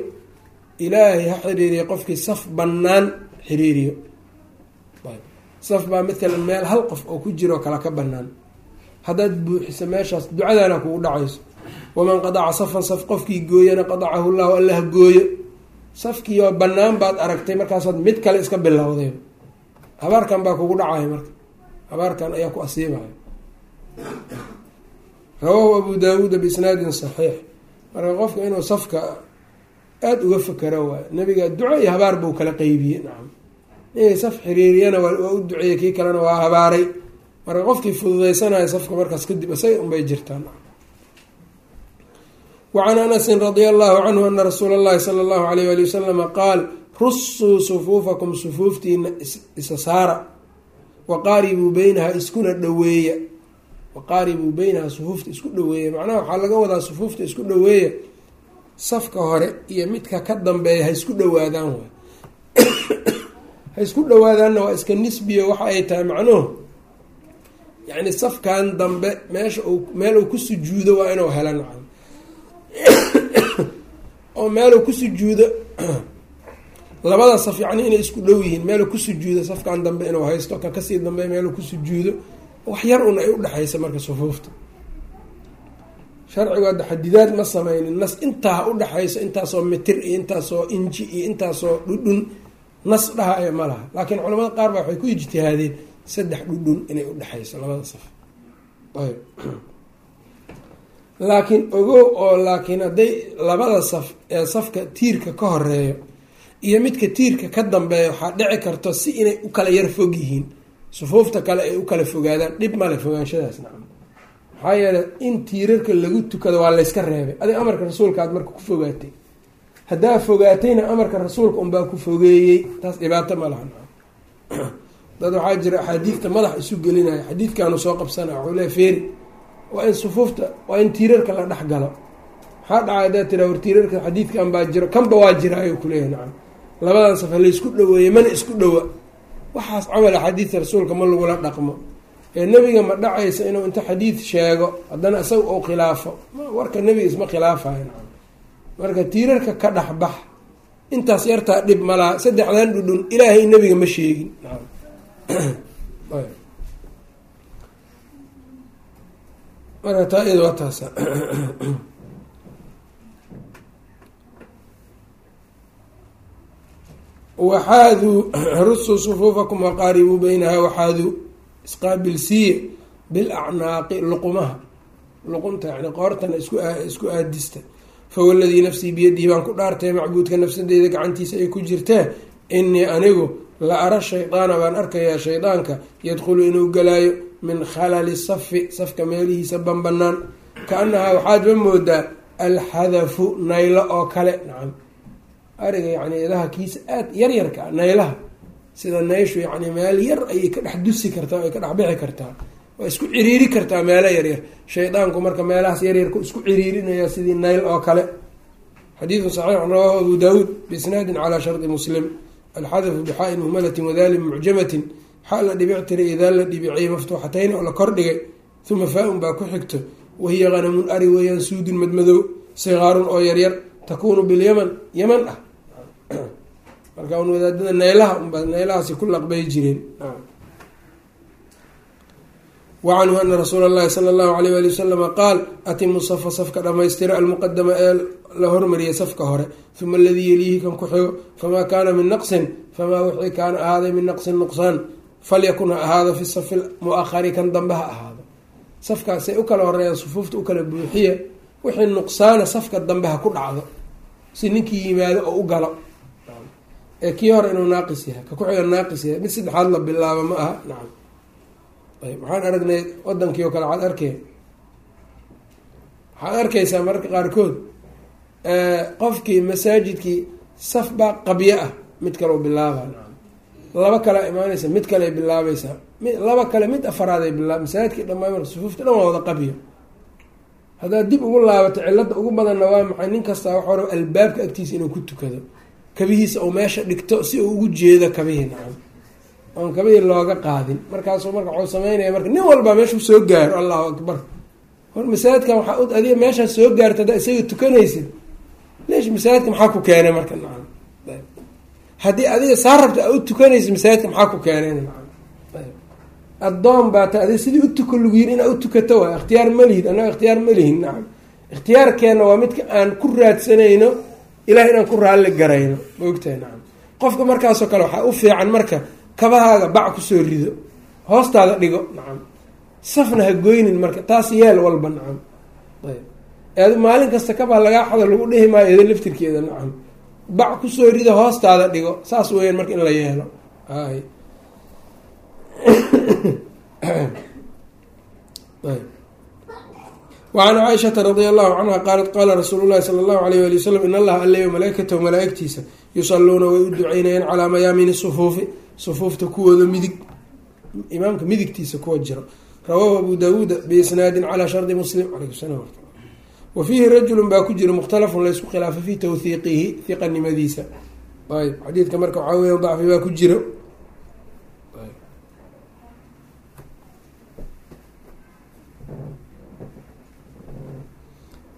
ilaahay ha xiriiriyo qofkii saf bannaan xiriiriyo saf baa matalan meel hal qof oo ku jiroo kale ka bannaan. Haddaad buuxiso meeshaas ducadaana kugu dhacayso. Waman qadaca safan saf qofkii gooyana qadacahu llahu allah gooyo. Safkiioo bannaan baad aragtay markaasaad mid kale iska bilowday habaarkan baa kugu dhacaya marka. Habaarkan ayaa ku asiibaya rawaahu abu daawuuda biisnaadin saxiix. Marka qofka inuu safka aada uga fakero waay nabiga duco iyo habaar buu kala qeybiyey nacam inay saf xiriiriyana waa u duceeyey kii kalena waa habaaray. Marka qofkii fududeysanaya safka markaas kadib isaga unbay jirtaan. Wacan anasin radia allahu canhu ana rasuula allahi sala allahu alayh ali wasalama qaal rusuu sufuufakum sufuuftiina isa saara. Waqaaribuu beynaha iskuna dhaweeya waqaaribuu beynaha sufuufta isku dhaweeya macnaha waxaa laga wadaa sufuufta isku dhaweeya safka hore iyo midka ka dambeeya ha isku dhawaadaan waay. *coughs* Ha isku dhawaadaanna waa iska nisbiyo waxa ay tahay macnuhu. Yacni safkan dambe meesha uu meel uu ku sujuudo waa inuu hela nacam. *coughs* Oo meeluu ku sujuudo *coughs* labada saf yacni inay isku dhow yihiin. Meeluu ku sujuudo safkan dambe inuu haysto ka ka sii dambe meeluu ku sujuudo wax yar un ay udhexaysa marka sufuufta sharcigu hadda ma sameynin nas intaa ha udhexayso intaasoo mitir iyo intaasoo inji iyo intaasoo dhudhun nas dhahaya ma laha. Laakiin culamada qaar baa waxay ku ijtihaadeen saddex dhudhun inay udhexayso labada saf. Ayb *clears throat* laakiin ogow oo laakiin hadday labada saf ee safka tiirka ka horeeyo iyo midka tiirka ka dambeeya waxaa dhici karto si inay u kala yar fog yihiin. Sufuufta kale ay u kala fogaadaan dhib male fogaanshadaas nacam maxaa yeeley in tiirarka lagu tukado waa layska reebay. Adig amarka rasuulka aad marka ku fogaatay? Haddaa fogaatayna amarka rasuulka unbaa ku fogeeyey taas dhibaato ma laha. *clears throat* Dad waxaa jira axaadiidta madax isu gelinaya. Xadiidkaanu soo qabsanaya waxuu leey feeri waa in sufuufta waa in tiirarka la dhex galo. Maxaa dhacay haddaa tiraa war tiirarka xadiidkan baa jiro kanba waa jira ayuu kuleeyahay nacam. Labadan safa laysku dhaweeyey mana isku dhowa. Waxaas camal axaadiidta rasuulka ma lagula dhaqmo nebiga ma dhacaysa inuu inta xadiid sheego haddana isaga uu khilaafo. Warka nebiga isma khilaafayo nacam marka tiirarka ka dhexbax intaas yartaa dhib malaha saddexdan dhudhun ilaahay nebiga ma sheegin. *clears throat* Marka taa iyada waa taasa *clears throat* waxaaduu *clears throat* rusuu sufuufakum waqaaribuu beynaha waxaaduu isqaabilsiiye bilacnaaqi luqumaha luqunta yani qoortana isku aadista. Fawaladii nafsii biyadihi baan ku dhaartay macbuudka nafsadeyda gacantiisa ay ku jirtaa inii anigu la ara shaydaana baan arkayaa shaydaanka yadkhulu inuu galaayo min khalali safi safka meelihiisa banbanaan ka-annahaa waxaadba moodaa alxadafu naylo oo kale. Nacam. Ariga yani idaha kiisa aad yaryarka ah naylaha sida nayshu yani meel yar ayay ka dhex dusi kartaa ay ka dhex bixi kartaa. Waa isku ciriiri kartaa meelo yaryar shaydaanku marka meelahaas yaryarku isku ciriirinaya sidii nayl oo kale. Xadiidu saxiix rawaahu abu daawuud biisnaadin calaa shardi muslim. Alxadafu bixaain humalatin wadaalin mucjamatin. Xaa la dhibic tiray idaa la dhibiciyay maftuuxatayn oo la kordhigay uma faa-un baa ku xigto. Wahiya hanamun ari weeyaan suudun madmadow sigaarun oo yaryar takuunu bilyaman yaman ah marka un wadaadada naylaha unba naylahaasi ku laqbay jireen. Wacanhu ana rasuula allahi sala allahu alayh wali wasalama qaal atimu safa safka dhamaystira almuqadama ee la hormariyay safka hore. Uma aladii yeliihi kan ku xigo famaa kaana min naqsin famaa wixii kaana ahaaday min naqsin nuqsaan. Falyakun ha ahaado fi safi mu'ahari kan dambe ha ahaado. Safkaasay u kala horeeyaan sufuufta u kala buuxiya wixii nuqsaana safka dambe ha ku dhacdo. Si ninkii yimaado oo u galo kii hore inuu naaqis yahay ka ku-xiga naaqis yahay mid saddexaad la bilaabo ma aha. Nacam. Ayb waxaan aragnay wadankii oo kale waxaad arkay waxaad arkaysaa mararka qaarkood qofkii masaajidkii saf baa qabyo ah mid kaleu bilaaba nacam. Laba kalea imaanaysa mid kale bilaabaysaa. Laba kale mid afaraaday bilaab masaajidkii dhamaa marka sufuufta dhan waa wada qabyo haddaad dib ugu laabato cilada ugu badanna waa maxay nin kastaa waxa raba albaabka agtiisa inuu ku tukado kabihiisa uu meesha dhigto si uu ugu jeedo kabihii nacam. Oon kabihii looga qaadin. Markaasuu marka waxuu sameynaya marka nin walbaa meeshuu soo gaaro allahu akbar. Hor masaajidkan waxaa adiga meeshaa soo gaarta haddaa isaga tukanaysid leesh masaajidka maxaa ku keenay marka nacam? Haddii adiga saa rabta a u tukanaysid masaajidka maxaa ku keenay nacam? Addoon baa ta adiga sidii u tuko lagu yiri inaa u tukato waay ikhtiyaar ma lihid annaga ikhtiyaar ma lihin nacam. Ikhtiyaarkeenna waa midka aan ku raadsanayno ilaah inaan ku raalli garayno ma ogtahay nacam. Qofka markaasoo kale waxaa u fiican marka kabahaaga bac ku soo rido hoostaada dhigo nacam. Safna ha goynin marka taas yeel walba nacam. Ayb. Maalin kasta kabaa lagaa xado lagu dhihi maayo eeda laftirkeeda nacam. Bac ku soo rido hoostaada dhigo saas weeyaan marka in la yeelo. Hay *coughs* wacan caaishata radia allahu canha qaalat qaala rasuulu llahi sala allahu alayh wali wasalam in allaha alle malaaikatahu malaaigtiisa yusalluuna way u duceynayaan calaa mayaamini sufuufi sufuufta kuwooda midig imaamka midigtiisa kuwa jiro rawaahu abu daawuuda biisnaadin calaa shardi muslim wa fiihi rajulun baa ku jira mukhtalafun laysku khilaafay fii tawhiiqihi hiqanimadiisa ayb xadiidka marka waxaa weya dacfi baa ku jiro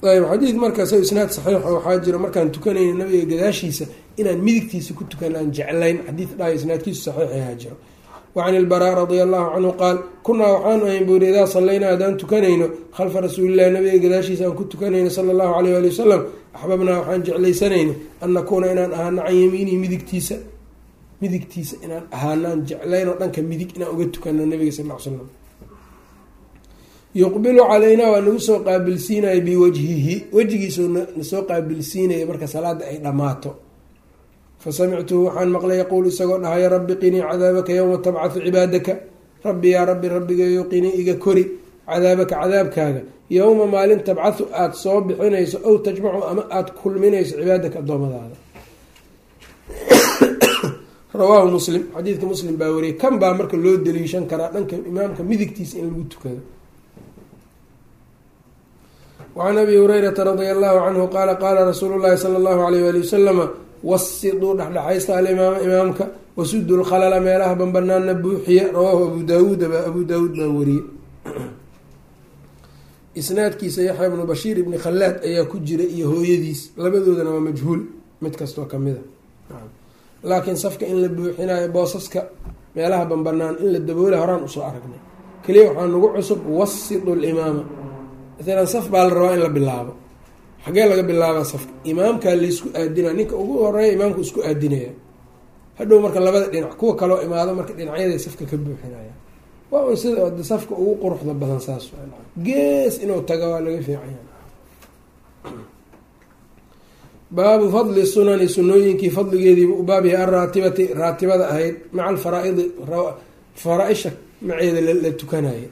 ayb xadiid markaas isnaad saxiixa waxaa jira markaan tukanayna nabiga gadaashiisa inaan midigtiisa ku tukan aan jeclayn xadiid dhahay isnaadkiisu saxiix ahaa jiro wacan ilbaraa radia allahu canhu qaal kunaa waxaanu ahayn buuri idaa sallaynaa haddaan tukanayno khalfa rasuulillahi nabiga gadaashiisa aan ku tukanayno sala allahu alayh ali wasalam axbabnaa waxaan jeclaysanayna an nakuuna inaan ahaano can yamiinihi midigtiisa midigtiisa inaan ahaanaan jeclayn oo dhanka midig inaan uga tukano nabiga sal l slam yuqbilu calaynaa waa nagu soo qaabilsiinaya biwajhihi wejigiisuu nasoo qaabilsiinaya marka salaada ay dhammaato. Fa samictuhu waxaan maqlay yaquul isagoo dhahaya rabbi qinii cadaabaka yowma tabcathu cibaadaka. Rabbi yaa rabbi rabbigayo qinii iga kori cadaabaka cadaabkaaga. Yowma maalin tabcathu aada soo bixinayso ow tajmacu ama aada kulminayso cibaadaka addoommadaada *coughs* rawaahu muslim xadiidka muslim baa wariyay. Kan baa marka loo daliishan karaa dhanka imaamka midigtiisa in lagu tukado wacan abi hurayrata radia allahu canhu qaala qaala rasuulu llahi sala allahu alayh wali wasalama wasiduu dhexdhexaysta alimaama imaamka wasudu lkhalala meelaha banbanaana buuxiya rawaahu abu daawuuda ba abu daawuud baa wariyey isnaadkiisa yaxya ibnu bashiir ibni khalaad ayaa ku jira iyo hooyadiis labadoodana waa majhuul mid kastoo kamida laakiin safka in la buuxinayo boosaska meelaha banbanaan in la daboola horaan u soo aragnay keliya waxaa nagu cusub wasidu limaama maalan saf baa la rabaa in la bilaabo. Xagee laga bilaabaa safka imaamkaa laysku aadinaya ninka ugu horreeya imaamku isku aadinaya. Hadhow marka labada dhinac kuwa kaloo imaado marka dhinacyaday safka ka buuxinaya waa un sida safka ugu quruxda badan saas gees inuu taga waa laga fiicanya baabu fadli sunani sunooyinkii fadligeediiba u baab yahay alraatibati raatibada ahayd maca alfaraa-idi faraa-isha maceeda la tukanaya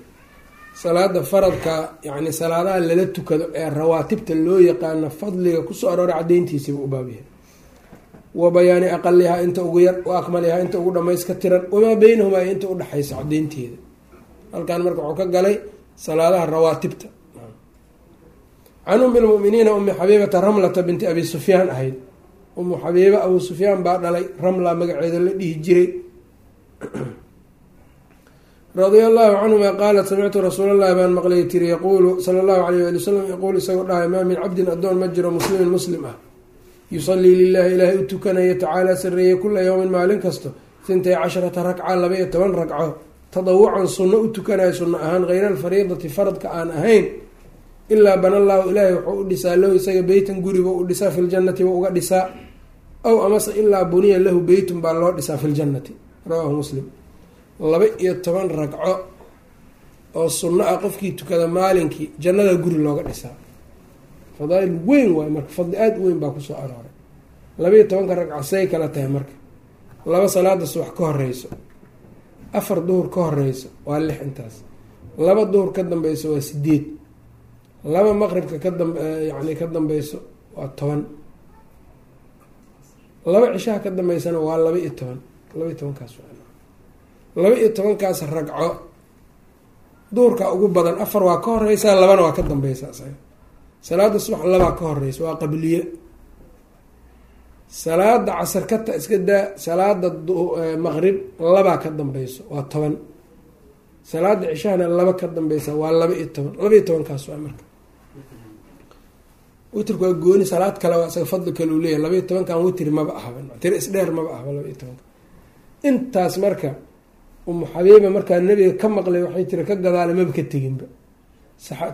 salaada faradka yacni salaadaha lala tukado ee rawaatibta loo yaqaano fadliga ku soo arooray caddeyntiisiiba u baab wa bayaani aqalihaa inta ugu yar wa akmalihaa inta ugu dhamayska tiran wamaa beynahumaa iyo inta udhexaysa caddeynteeda halkan marka wuxuu ka galay salaadaha rawaatibta. Can umi lmuminiina umi xabiibata ramlata binti abi sufyaan ahayd. Umu xabiiba abu sufyaan baa dhalay ramla magaceeda la dhihi jiray radia allahu canhuma qaalat samictu rasuul allahi baan maqlay tiri yaquulu sala allahu alayh wali wasalam yaquul isagoo dhahay maa min cabdin addoon ma jiro muslimin muslim ah. Yusalii lilahi ilaahay u tukanaya tacaala sareeyey kula yowmin maalin kasto hintay casharata ragca laba-iyo toban ragco tadawucan sunno u tukanayo sunno ahaan hayra alfariidati faradka aan ahayn. Ilaa bana allahu ilaahay wuxuu u dhisaa lahu isaga beytan guriba u dhisaa filjannati wa uga dhisaa. Aw amase ilaa buniya lahu beytun baa loo dhisaa filjannati rawaahu muslim laba iyo toban ragco oo sunno ah qofkii tukada maalinkii jannada guri looga dhisaa. Fadaail weyn waay marka fadli aada u weyn baa ku soo arooray. Laba iyo tobanka ragco say kala tahay marka. Laba salaada subax ka horeyso afar duhur ka horeyso waa lix intaas. Laba duhur ka dambeyso waa sideed laba maqribka ka dam yani ka dambeyso waa toban. Laba cishaha ka dambeysana waa laba iyo toban. Laba iyo tobankaas laba iyo tobankaas ragco duhurka ugu badan afar waa ka horeysaa labana waa ka dambeysa salaada subax labaa ka horeysa waa qabliye. Salaada casar iska daa salaada maqrib labaa ka dambeyso waa toban. Salaada cishahana laba ka dambeysa waa laba iyo toban. Laba iyo tobankaas waa marka. Witrku waa gooni salaad kale isaga fadli kale uu leeyahy laba iyo tobankan witri maba ahba tiri isdheer maba ahba laba iyo tobanka intaas marka umu xabiiba markaa nabiga ka maqlay waxay tiri ka gadaala maba ka teginba.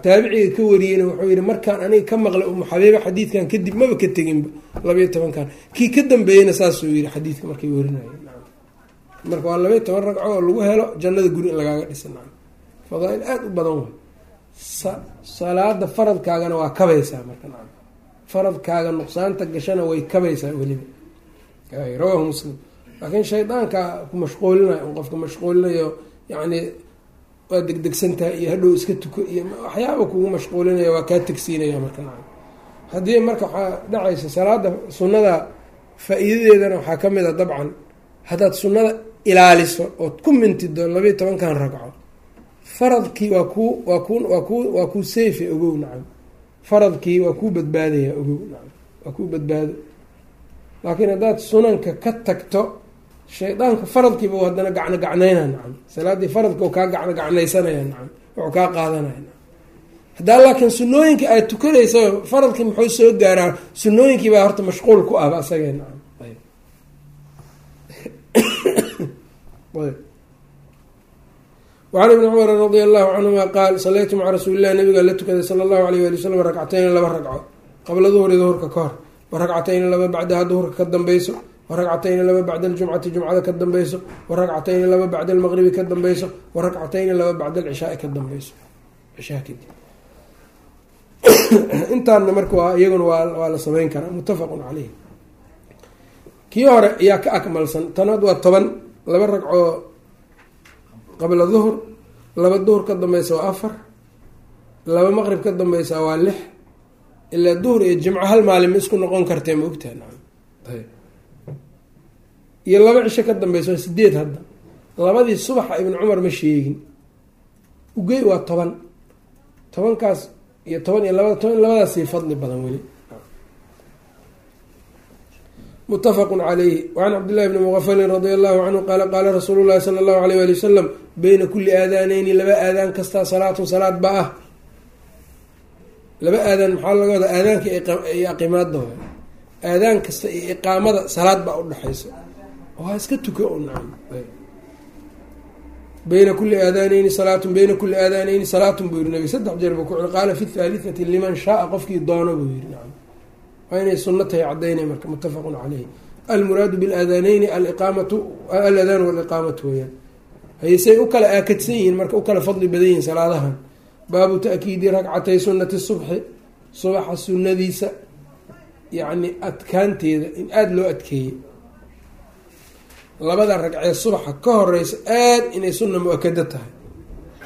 Taabiciga ka wariyeyna wuxuu yihi markaan aniga ka maqlay umu xabiiba xadiidkan kadib maba ka teginba. Labaiyo tobankan kii ka dambeeyeyna saasuu yihi xadiidka markay warinayeen marka waa labaiyo toban ragco oo lagu helo jannada guri in lagaaga dhisa fadaail aada u badan way salaada faradkaagana waa kabaysaa marka. Na faradkaaga nuqsaanta gashana way kabaysaa weliba. Rawahu muslim laakiin shaydaanka ku mashquulinayo un qofka mashquulinayo yacni waa degdegsantaha iyo hadhow iska tuko iyo waxyaaba kugu mashquulinaya waa kaa tegsiinaya marka. Nacam haddii marka waxaa dhacaysa salaada sunnada faa-iidadeedana waxaa ka mid a dabcan. Haddaad sunnada ilaaliso ood ku mintido labayo tobankan ragco faradkii waa ku waa ku waa ku waa kuu seyfe ogow nacam. Faradkii waa kuu badbaadaya ogow nacam waa kuu badbaado. Laakiin haddaad sunanka ka tagto shaydaanka faradkiiba haddana gacno gacnayna nacam. salaaddii faradka kaa gacno gacnaysanaya nacam. Wuxuu kaa qaadanaya nacam. Haddaa laakiin sunooyinka aad tukanaysa faradkii muxuu soo gaaraa? Sunooyinkii baa horta mashquul ku ahba asagee nacam. *coughs* Wacan ibni cumar radia allahu canhuma qaal salaytu maca rasuulilah nabigaa la tukaday sala allahu alayh wali wsalam rakcatayni laba ragco qabla duhuri duhurka ka hor. Wa ragcatayni laba bacdaha duhurka ka dambeyso wa ragcatayni laba bacda aljumcati jumcada ka dambeyso wa ragcatayni laba bacda almaqribi ka dambeyso wa ragcatayni laba bacda alcishaai ka dambeyso cishaha kadib *coughs* intaana marka waa iyaguna waa la sameyn karaa. Muttafaqun caleyh kii hore ayaa ka akmalsan. Tanaad waa toban. Laba ragcoo qabla duhur. Laba duhur ka dambeysa waa afar. Laba maqrib ka dambeysa waa lix. Ilaa duhur iyo jimco hal maalin ma isku noqon kartee iyo laba cisho ka dambeysa sideed hadda. Labadii subaxa ibn cumar ma sheegin. Ugey waa toban. Tobankaas iyo toban iyo labada toban labadaasii fadli badan weli. Mutafaqu calayhi wacan cabdillahi bni muqafalin radia allahu canhu qaala qaala rasuulu llahi sala allahu alayh wali wasalam beyna kulli aadaaneyni laba aadaan kastaa salaatun salaad ba ah. Laba aadaan maxaa laga wadaa? Aadaanka iyo aqimaada aadaan kasta iyo iqaamada salaad baa udhexaysa waa iska tuka beyna kulli aadaaneyni salaatun beyna kulli aadaaneyni salaatun buu yihi nabi saddex jeer buu ku celi qaala fi thaalitati liman shaaa qofkii doono buu yihi nacam. Waa inay sunno tahay cadaynay marka muttafaqun caleyhi almuraadu bilaadaaneyni aliqaamatu aladaan waliqaamatu weyaan haysay u kala aakadsan yihiin marka u kala fadli badan yihiin salaadahan. Baabu ta'kiidi ragcatay sunnati subxi subaxa sunnadiisa yacni adkaanteeda in aada loo adkeeyey labada ragcee subaxa ka horeysa aada inay sunna mu'akado tahay.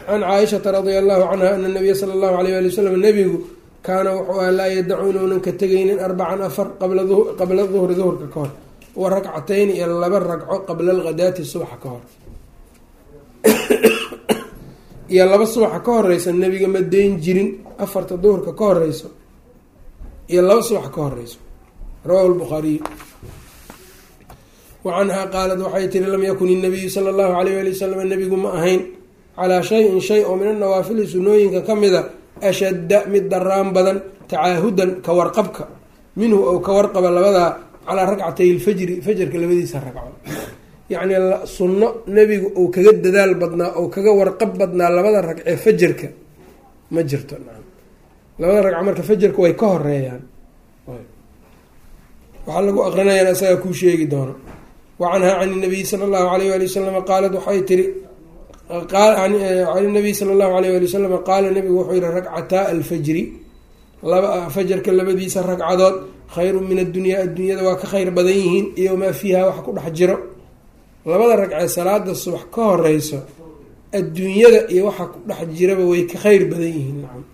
Can caaishata radia allahu canha ana nabiya sala allahu alayh ali wasalam nabigu kaana wuxuu aha laa yadacu inuunan ka tegaynin arbacan afar qabla duhri duhurka ka hor. Wa ragcatayni iyo laba ragco qabla alghadaati subaxa ka hor. *coughs* Iyo laba subaxa ka horeysa nabiga ma deyn jirin afarta duhurka ka horeyso iyo laba subax ka horeyso rawahu lbukhaariy wa canhaa qaalat waxay tiri lam yakun inabiyu sala allahu alayh ali wasalam nabigu ma ahayn calaa shayin shay oo min anawaafili sunooyinka ka mida ashadda mid daraan badan tacaahudan ka warqabka minhu ou ka warqaba labadaa calaa ragcatay lfajri fajarka labadiisa ragco yacni sunno nebigu uu kaga dadaal badnaa ou kaga warqab badnaa labada ragcee fajarka ma jirto labada ragco marka fajarka way ka horeeyaan waxaa lagu aqrinayaan isagaa kuu sheegi doono wa canhaa can nabiyi sala allahu alayh wali wasalam qaalad waxay tiri can nabiy sala allahu alayh wali wasalam qaala nabigu wuxuu yihi ragcataa alfajri fajarka labadiisa ragcadood khayrun min addunyaa adduunyada waa ka khayr badan yihiin iyo maa fiiha wax ku dhex jiro labada ragcee salaada subax ka horeyso adduunyada iyo waxa ku dhex jiraba way ka kheyr badan yihiin nacam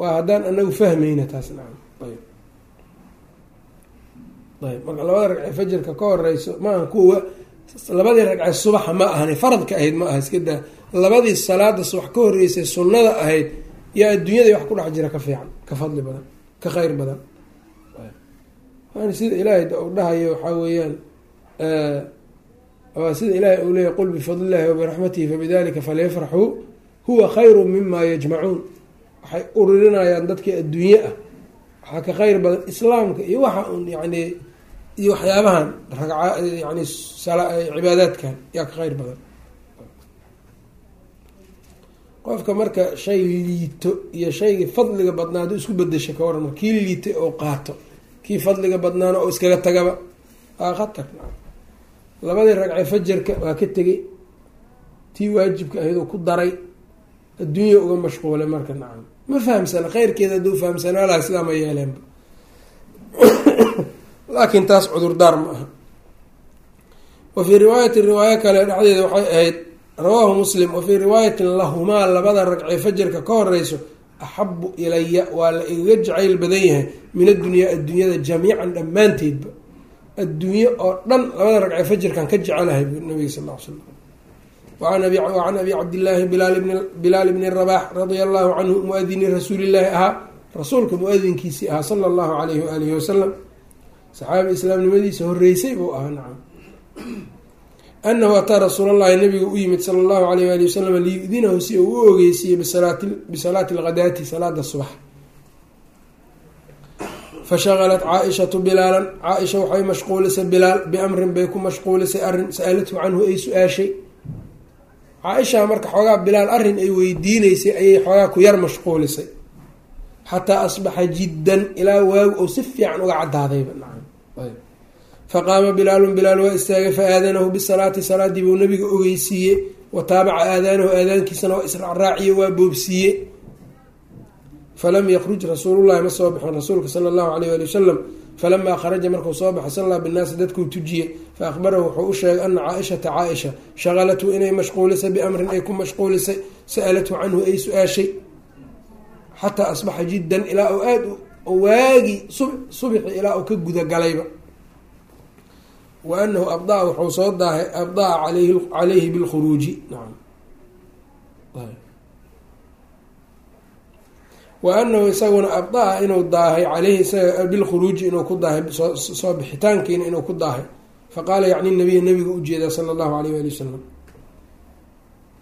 waa haddaan anagu fahmayna taas nacam ayb marka labada ragcee fajarka ka horeyso maaha kuwa labadii ragcee subaxa ma ahani faradka ahayd ma aha iska daa. Labadii salaada subax ka horeysay sunnada ahayd yaa adduunyada wax ku dhex jira ka fiican ka fadli badan ka kheyr badan. Sida ilaahay u dhahayo waxaa weeyaan waa sida ilaahay uu leeyahy qul bifadli illahi wabiraxmatihi fabidalika falyafraxuu huwa khayru mima yajmacuun waxay ururinayaan dadkii adduunye ah. Waxaa ka kheyr badan islaamka iyo waxa un yani iyo waxyaabahan ragca yani cibaadaadkan yaa ka kheyr badan. Qofka marka shay liito iyo shaygii fadliga badnaa hadduu isku bedesho ka waran kii liitay oo qaato kii fadliga badnaana oo iskaga tagaba waa khatar. Labadii ragcee fajarka waa ka tegay tii waajibka ahaydoo ku daray adduunya uga mashquulay marka nacam. Ma fahamsana kheyrkeeda hadduu fahamsanaa laha sidaa ma yeeleenba laakiin taas cudurdaar ma aha. Wa fii riwaayati riwaayo kale dhexdeeda waxay ahayd rawaahu muslim wa fii riwaayatin lahumaa labada ragcee fajarka ka horeyso axabu ilaya waa la igaga jacayl badan yahay min addunyaa adduunyada jamiican dhammaanteedba. Adduunye oo dhan labada ragcee fajarkan ka jecelahay bu nabiga sal l slam wacan abi cabdillaahi bilaal bni rabax radia allahu canhu muadini rasuulillaahi ahaa rasuulka muadinkiisii ahaa sala allahu alayhi waalihi wasalam saxaabi islaamnimadiisa horeysay buu ahaa nacam. Anahu ataa rasuul allahi nabiga u yimid sala allahu alayh ali wasalam liyudinahu si uu u ogeysiiyey bisalaati alghadaati salaada subax. Fashaqalat caaishatu bilaalan caaisha waxay mashquulisay bilaal biamrin bay ku mashquulisay arrin sa-alathu canhu ay su'aashay. Caaisha marka xoogaa bilaal arrin ay weydiineysay ayay xoogaa ku yar mashquulisay. Xataa asbaxa jiddan ilaa waagu ou si fiican uga cadaadayba faqaama bilaalun bilaal waa istaagay fa aadanahu bisalaati salaadii buu nabiga ogeysiiyey wa taabaca aadaanahu aadaankiisana waa israacraaciye waa boobsiiye falam yakruj rasuulullahi ma soo bixin rasuulka sala allahu alayh ali wasalam falamaa kharaja markuu soo baxay sallaa binnaasi dadkuu tujiyey fa akhbarahu wuxuu u sheegay ana caaishata caaisha inay mashquulisay biamrin ay ku mashquulisay sa'alathu canhu ay su'aashay xataa asbaxa jiddan ilaa uu aada waagi subxi ilaa uu ka gudagalayba wa anahu abdaa wuxuu soo daahay abdaa calayhi bilkhuruuji. Nacam wa anahu isaguna abdaa inuu daahay caleyhi isaga bilkhuruuji inuu ku daahay soo bixitaankiina inuu ku daahay. Faqaala yacni nabiya nabiga u jeedaa sala allahu alayh ali wasalam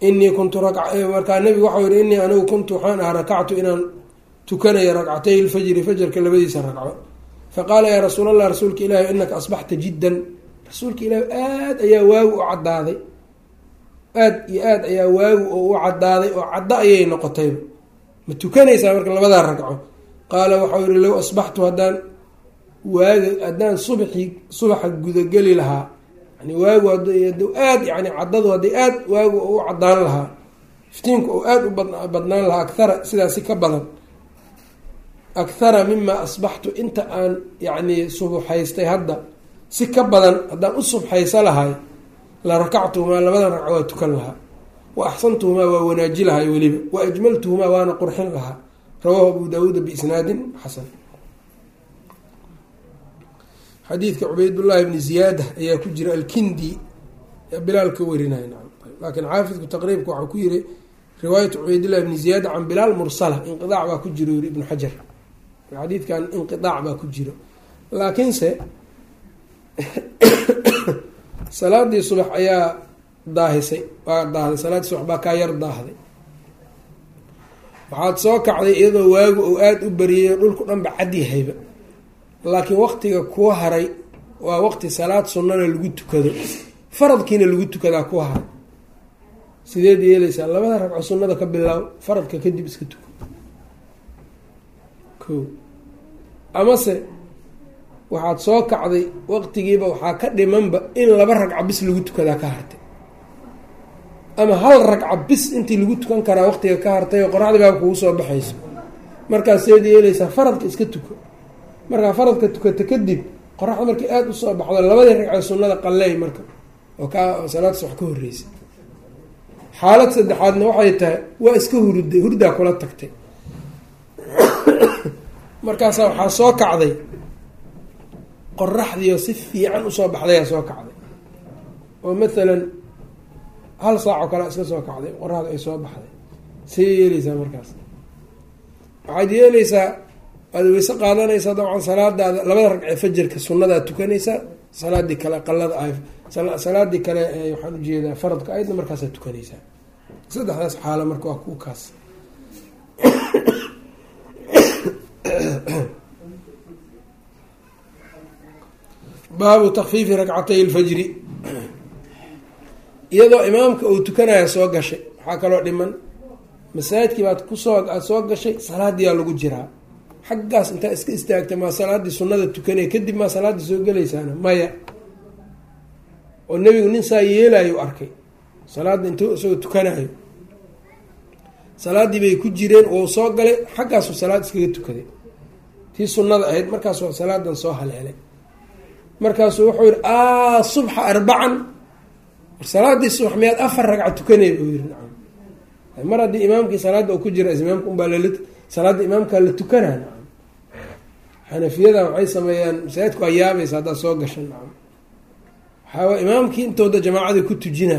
inii kuntu markaa nabigu waxau yihi inii anigu kuntu waxaan ahaa rakactu inaan tukanayo ragcatay lfajri fajarka labadiisa ragco faqaala yaa rasuul allah rasuulka ilaahi inaka asbaxta jiddan. Rasuulka ilaahi aada ayaa waagu u cadaaday aada iyo aada ayaa waagu oo u cadaaday oo caddo ayay noqotayba ma tukanaysaa marka labadaa ragco qaala waxau yihi low asbaxtu haddaan waaga haddaan subxii subaxa gudageli lahaa. Yani waagu hadu aad yani caddadu hadday aad waagu u cadaan lahaa iftiinku oo aada u badnaan lahaa akhara sidaasi ka badan akhara mima asbaxtu inta aan yacni subuxaystay hadda. Si ka badan haddaan u subxaysa lahay la rakactuhumaa labada ragco waa tukan lahaa. Wa axsantuhumaa waa wanaaji lahay weliba. Wa ajmaltuhumaa waana qurxin lahaa. Rawaahu abu daawuuda biisnaadin xasan. Xadiidka cubaydullaahi bni ziyaada ayaa ku jira alkindi. Bilaal ka warinay laakiin xaafidku taqriibka waxaa ku yiri riwaayatu cubaydillahi bni ziyaada can bilaal mursala. Inqidaac baa ku jiro yiri ibnu xajar xadiidkan inqidaac baa ku jiro laakiinse salaadii subax ayaa daahisay waa daahday. Salaadii subax baa kaa yar daahday. Waxaad soo kacday iyadoo waagu ou aada u bariyay dhulku dhanba cadyahayba laakiin waqtiga kuu haray waa waqti salaad sunnana lagu tukado. Faradkiina lagu tukadaa ku haray. Sideed yeeleysaa labada ragco sunnada ka bilaaw faradka kadib iska tuko ko amase waxaad soo kacday waqtigiiba waxaa ka dhimanba in laba ragca bis lagu tukadaa ka hartay. Ama hal ragca bis intii lagu tukan karaa waqtiga ka hartay oo qoraxdii baa kugu soo baxayso. Markaas seed yeeleysaa faradka iska tuko markaa faradka tukata kadib qoraxda markii aada u soo baxdo labadii ragcee sunnada qalleey marka oo ka salaada subax ka horreysay. Xaalad saddexaadna waxay tahay waa iska hurday hurdaa kula tagtay markaasaa waxaa soo kacday qoraxdiio si fiican u soo baxdayaa soo kacday. Oo mathalan hal saac oo kale iska soo kacday qoraxda ay soo baxday. See yeeleysaa markaas. Waxaad yeeleysaa waad weyse qaadanaysaa dabcan salaadaada labada ragcee fajarka sunnadaa tukanaysaa salaadii kale qalada ah salaadii kale waxaan u jeedaa faradka aydna markaasaa tukanaysaa. Saddexdaas xaalo marka waa ku kaas *clears throat* baabu takfiifi rakcatay lfajri iyadoo imaamka uu tukanaya soo gashay waxaa kaloo dhiman masaajidkii baad ku soo aad soo gashay salaadiyaa lagu jiraa. Xaggaas intaa iska istaagtay maa salaaddii sunnada tukanaya kadib maa salaaddii soo gelaysaana maya. Oo nebigu nin saa yeelayo arkay salaadda intuu isagoo tukanayo salaaddii bay ku jireen wou soo galay xaggaasu salaad iskaga tukaday tii sunnada ahayd markaasuu salaadan soo haleelay. Markaasuu wuxuu yihi a subxa arbacan war salaadii subax miyaad afar ragca tukanay buu yiri nacam. Mar haddii imaamkii salaadda uu ku jira imaamka unbaa lala salaadda imaamkaa la tukanaa nacam. Xanafiyada waxay sameeyaan masaajidku waa haddaad soo gasha nacam. Waxaa imaamkii intooda jamaacada ku tujina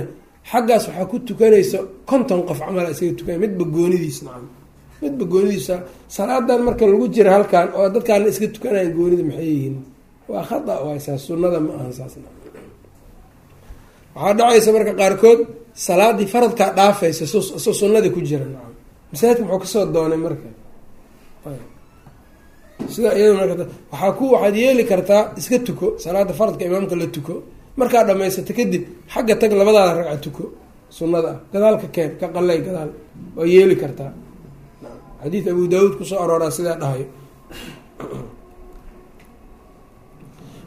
xaggaas waxaa ku tukanaysa konton qof camala isaga tukanay midba goonidiis nacam midba goonidiisa salaadan marka lagu jira halkan oo dadkaana iska tukanayan goonida maxay yihiin? Waa khata waay saas sunnada ma ahan saas waxaa dhacaysa marka qaarkood salaadii faradkaa dhaafaysa so sunnadii ku jira. Nacam masaajidka muxuu ka soo doonay marka? Sida iyada marka waxaa ku waxaad yeeli kartaa iska tuko salaada faradka imaamka la tuko. Markaa dhamaysata kadib xagga tag labadaada ragca tuko sunnada. Ah gadaalka keen ka qalay gadaal waa yeeli kartaa xadiid abu daawuud ku soo arooraa sidaa dhahayo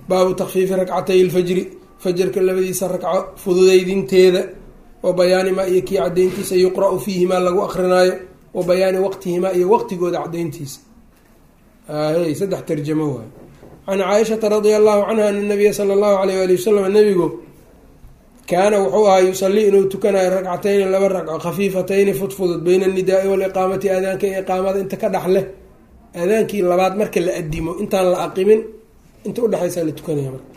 baabu takfiifi rakcatay lfajri fajarka labadiisa ragco fududeydinteeda wa bayaani maa iyo kii cadayntiisa yuqra-u fiihimaa lagu akrinaayo wa bayaani waqtihimaa iyo waqtigooda cadayntiisa hy saddex tarjamo waay. Can caaishata radia allahu canha ana nabiya sala allahu alayh waali wasalam nabigu kaana wuxuu ahaa yusalii inuu tukanayo ragcatayni laba ragco khafiifatayni fudfudud bayna anidaai waliqaamati aadaanka iyo iqaamada inta ka dhexleh aadaankii labaad marka la adimo intaan la aqimin inta udhexaysaa la tukanaya marka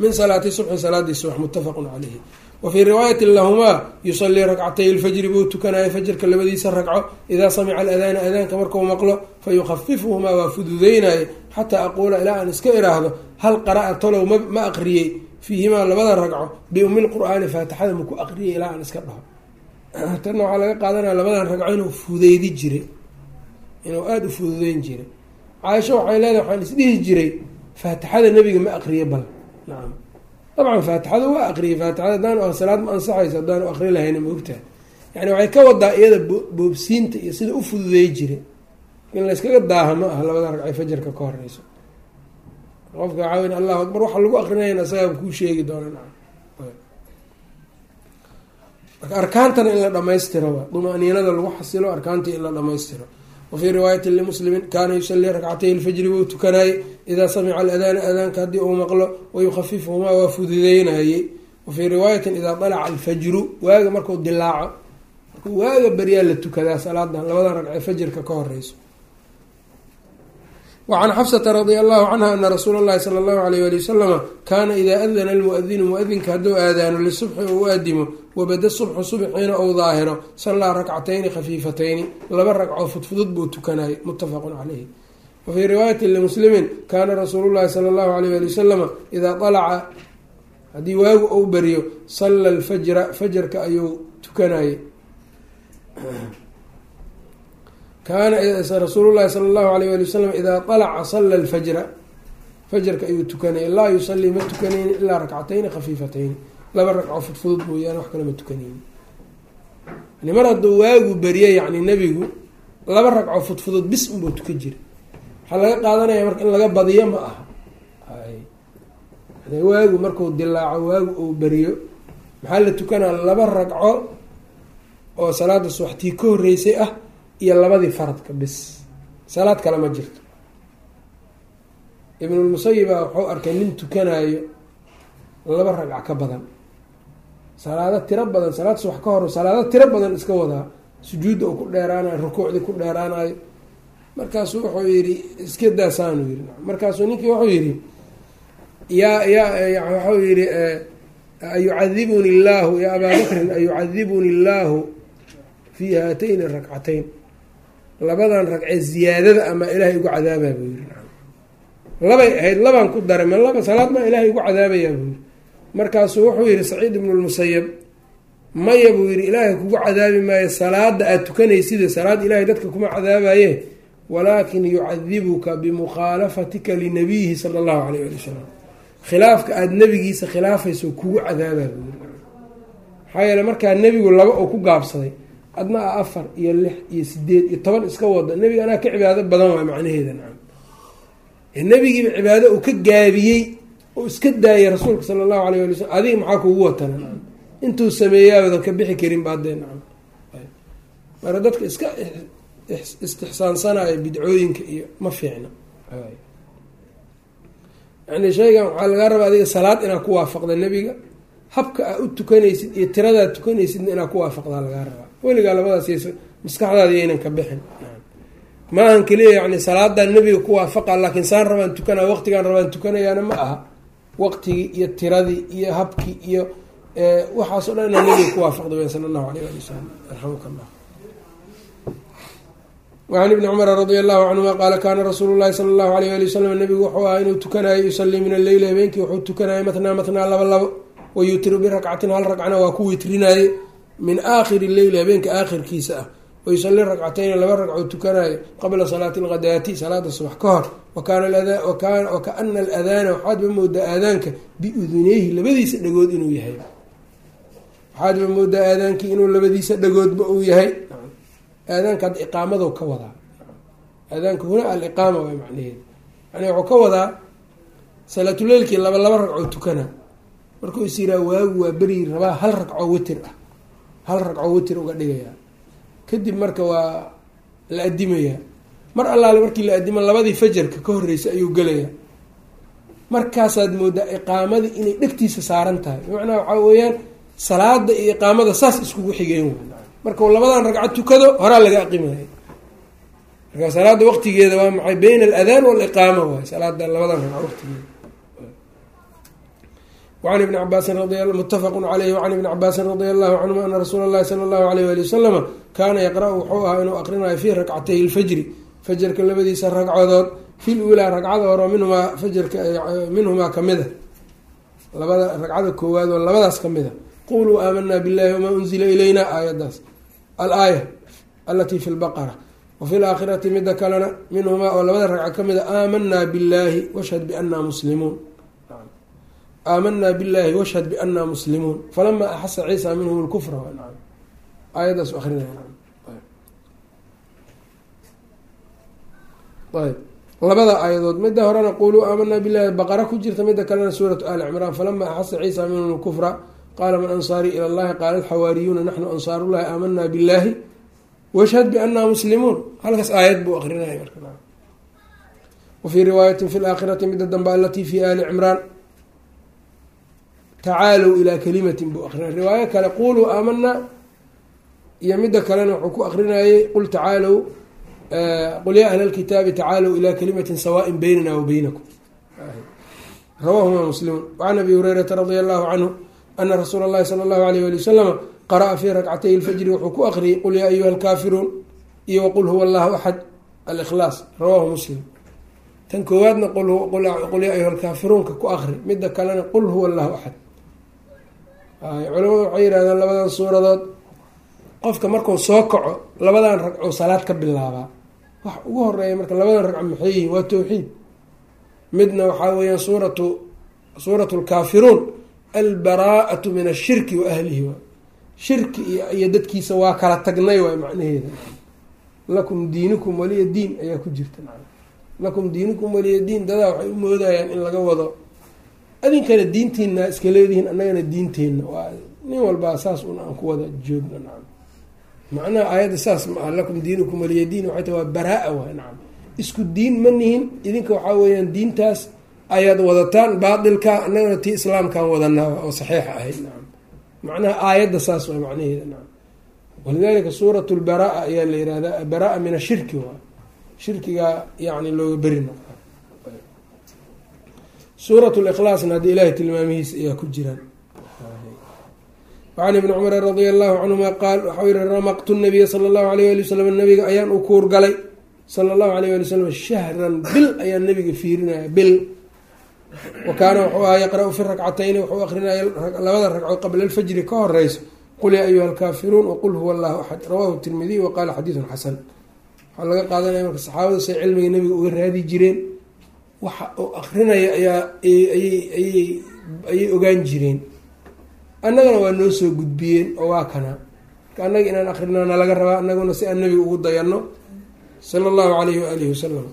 min salaati subxi salaadii subax muttafaqun caleyhi wa fii riwaayati lahumaa yusalii rakcatay lfajri buu tukanaya fajrka labadiisa ragco idaa samica aladaana aadaanka markuu maqlo fa yukhafifuhumaa waa fududeynayo xataa aquula ilaa aan iska iraahdo hal qara'a tolow ma aqriyey fiihimaa labada ragco biumi lqur'aani faatixada maku aqriyay ilaa aan iska dhaho. Tanna waxaa laga qaadanaya labadan ragco inuu fudeydi jiray. Inuu aada u fududeyn jiray. Caaisho waxay leedahay waxaan isdhihi jiray faatixada nebiga ma aqriye bal. Nacam dabcan faatixada waa aqriyay faatixada haddaan salaad ma ansaxayso haddaanu aqri lahayna ma ogtahay. Yani waxay ka wadaa iyada boobsiinta iyo sida u fududey jiray. In layskaga daaha ma aha labada ragcay fajarka ka horeyso qofka caawin allahu akbar waxa lagu aqrinayan asagaaba kuu sheegi doona nacam marka arkaantana in la dhamaystiro dumaniinada lagu xasilo arkaantii in la dhamaystiro wafii riwaayati limuslimin kaana yusalii rakcatay lfajri wuu tukanaayey idaa samica aladaana adaanka haddii uu maqlo wayukhafifuhumaa waa fududeynayey. Wafii riwaayatin idaa dalaca alfajru waaga marku dilaaco markuu waaga baryaa la tukadaa salaadan labada ragcee fajrka ka horeyso wacan xafsata radia allahu canha ana rasuula llahi sala allahu alayh wali wasalama kaana idaa adana almuadinu muadinka hadduu aadaano lisubxi ou u aadimo wabada subxu subxiina ou daahiro sallaa rakcatayni khafiifatayni laba ragcoo fudfudud buu tukanayay muttafaqun caleyhi wa fii riwaayati limuslimin kaana rasuulu llahi sala allahu alayh wali wasalama idaa dalaca haddii waagu ou beriyo salla alfajra fajarka ayuu tukanayay kaana rasuulu llahi sala allahu alayh wali wasalam idaa dalaca salla alfajra fajarka ayuu tukanayay laa yusalii ma tukanayni ilaa rakcatayni khafiifatayni. Laba ragco fudfudud mooyaane wax kale ma tukanayni yani mar hadduu waagu beriye yacni nebigu laba ragco fudfudud bis unbuu tukan jira waxaa laga qaadanaya marka in laga badiyo ma aha. Waagu marku dilaaco waagu uu beriyo maxaa la tukanaa? Laba ragco oo salaada subaxtii ka horeysay ah iyo labadii faradka bis. Salaad kale ma jirto. Ibnulmusayiba wuxuu arkay nin tukanayo laba ragca ka badan. Salaado tiro badan salaad subax ka hor salaado tiro badan iska wadaa. Sujuudda uu ku dheeraanayo rukuucdii ku dheeraanayo markaasuu wuxuu yidhi iska daasaanu yiri markaasuu ninkii wuxuu yidhi yaa ya waxau yihi ayucadibuni illaahu ya abaa bakrin ayucadibuni illaahu fii haatayni rakcatayn labadan ragcee ziyaadada ama ilaahay igu cadaabaa buu yiri labay ahayd labaan ku daray ma laba salaad maa ilaahay igu cadaabayaa buu yiri markaasuu wuxuu yihi saciid ibnu lmusayab maya buu yihi ilaahay kugu cadaabi maayo salaada aada tukanaysida salaad ilaahay dadka kuma cadaabaye walaakin yucadibuka bimukhaalafatika linabiyihi sala allahu alayh ali wasalam khilaafka aada nebigiisa khilaafayso kugu cadaabaa buu yiri maxaa yeele markaa nebigu laba oo ku gaabsaday adna a afar iyo lix iyo sideed iyo toban iska wada nebiga anaa ka cibaado badan waay macnaheeda nacam nebigiiba cibaado uu ka gaabiyey oo iska daayay rasuulka sala allahu alayh ali wasalam adiga maxaa kugu watana nacam intuu sameeyaabadan ka bixi karin baadee nacam marka dadka iska istixsaansanayo bidcooyinka iyo ma fiicna yani shaygan waxaa lagaa rabaa adiga salaad inaad ku waafaqda nebiga habka aa u tukanaysid iyo tiradaad tukanaysidna inaad ku waafaqdaa lagaa rabaa weligaa labadaas maskaxdaada yaynan ka bixin. Maahan keliya yani salaadan nebiga ku waafaqa laakiin saan rabaan tukanaa waqtigaan rabaan tukanayaana ma aha. Waqtigii iyo tiradii iyo habkii iyo waxaas o dhan inaa nebiga ku waafaqda wey sala allahu alayh ali wasalam arxamuka allah wacan ibni cumara radia allahu canhuma qaala kaana rasuulu llahi sala allahu alayh ali wasalam nabigu wuxuu ahaa inuu tukanayo yusalii min alleyli habeenkii wuxuu tukanayay matnaa matnaa laba labo wayutiru birakcatin hal ragcana waa ku witrinaaye min aakhiri leyli habeenka aakhirkiisa ah. Wayusali ragcatayni laba ragcoo tukanayo qabla salaati alghadaati salaada subax ka hor. Wakaana aladaana waxaadba moodaa aadaanka biuduneyhi labadiisa dhagood inuu yahay. Waxaadba moodaa aadaankii inuu labadiisa dhagoodba uu yahay. Aadaanka hadda iqaamado ka wadaa. Aadaanka huna aliqaama waa macnaheeda yani wuxuu ka wadaa salaatuleylkii laba laba ragcoo tukana. Markuu is yiraa waagu waa beryi rabaa hal ragcoo witir ah hal ragcoo witir uga dhigayaa kadib marka waa la adimayaa mar allaale markii la adimo labadii fajarka ka horreysay ayuu gelayaa. Markaasaad moodaa iqaamadii inay dhegtiisa saaran tahay. Bimacnaa waxaa weeyaan salaada iyo iqaamada saas iskugu xigeen markau labadan ragco tukado horaa laga aqimaya marka salaada waqtigeeda waa maxay? Bayna aladaan waliqaama waay. Salaada labadan ragco waqtigeeda wacan ibni cabaasin mutafaqu caleyhi wacan ibni cabaasin radia allahu canhuma ana rasuula llahi sala allahu alayh ali wasalama kaana yaqra-u wuxuu ahaa inuu aqrinayo fii rakcatay lfajri fajarka labadiisa ragcadood fil ulaa ragcada hore minhumaa fajarka minhumaa kamida labada ragcada koowaad oo labadaas ka mid a quluu aamanaa billahi wamaa unzila ilayna aayadaas alaaya alatii fi lbaqara wafi laakhirati mida kalena minhumaa oo labada ragca ka mid a aamanaa billahi washhad bianaa muslimuun aamanaa billahi washhad bianaa muslimuun. Falamaa axasa ciisa minhum lkufra aayadaas akrinay ayb. Labada aayadood mida horena quluu aamanaa billahi baqara ku jirta mida kalena suuratu ali cimraan. Falamaa axasa ciisa minhum lkufra qaala man ansaarii ila llahi qaala alxawaariyuuna naxnu ansaarullahi aamanaa billahi washhad bianaa muslimuun. Halkaas aayad buu akrinaya marka. Wafii riwaayatin fi laakhirati mida dambe alatii fi ali cimraan tacaalow ilaa kalimatin buu akrinay riwaayo kale quluu aamanaa iyo midda kalena wuxuu ku akrinayay qul tacaalow qul yaa ahla lkitaabi tacaalow ilaa kalimatin sawaain baynana wa baynakum rawaahuma muslimuun wacan abi hurayrata radia allahu canhu ana rasuula اllahi sala allahu alayh ali wasalama qara'a fii rakcatay lfajri wuxuu ku akriyay qul yaa ayuha alkaafiruun iyo waqul huwa allahu axad alikhlaas rawaahu muslim tan koowaadna qul yaa ayuha alkaafiruunka ku akri midda kalena qul huwa allahu axad culamadu waxay yihahdeen labadan suuradood. Qofka markuu soo kaco labadan ragcoo salaad ka bilaabaa. Wax ugu horreeya marka labadan ragco maxay yihiin? Waa towxiid midna waxaa weeyaan suuratu suuratu lkaafiruun albaraa'atu min ashirki wa ahlihi waa shirki iyo dadkiisa waa kala tagnay waay macnaheeda. Lakum diinukum waliya diin ayaa ku jirta lakum diinukum waliya diin dadaa waxay u moodayaan in laga wado adinkana diintiina iska leedihiin annagana diinteenna waa nin walbaa saas un aan ku wada joogno nacam macnaha aayadda saas ma aha lakum diinukum waliya diin waxay tahay waa baraa-a waay nacam isku diin ma nihin idinka waxaa weeyaan diintaas ayaad wadataan baatilka annagana tii islaamkaan wadanaa oo saxiixa ahayd nacam macnaha aayadda saas waa macnaheeda nacam walidalika suurat lbaraa ayaa la yihahdaa baraa min ashirki waa shirkigaa yani looga beri noqda suurat likhlaasna haddii ilahay tilmaamihiisa ayaa ku jiraan wacan ibni cumar radia allahu canhuma qaal waxau yihi ramaqtu nabiya sala allahu alayh ali wasalam nabiga ayaan u kuurgalay sala allahu alayh ali wasalam shahran bil ayaan nabiga fiirinaya bil. Wa kaana wuxuu ahaa yaqra-u fi rakcatayni wuxuu akrinaya labada ragco qabla alfajri ka horeyso qul yaa ayuha alkaafiruun waqul huwa allahu axad rawahu tirmidiy wa qaala xadiidun xasan. Waxaa laga qaadanaya marka saxaabada say cilmiga nabiga uga raadi jireen waxa uu akrinaya ayaa ayay ayay ogaan jireen. Annagana waa noo soo gudbiyeen oo waa kana. Marka annaga inaan akrinana laga rabaa annaguna si aan nabiga ugu dayano sala allahu alayhi waalihi wasalam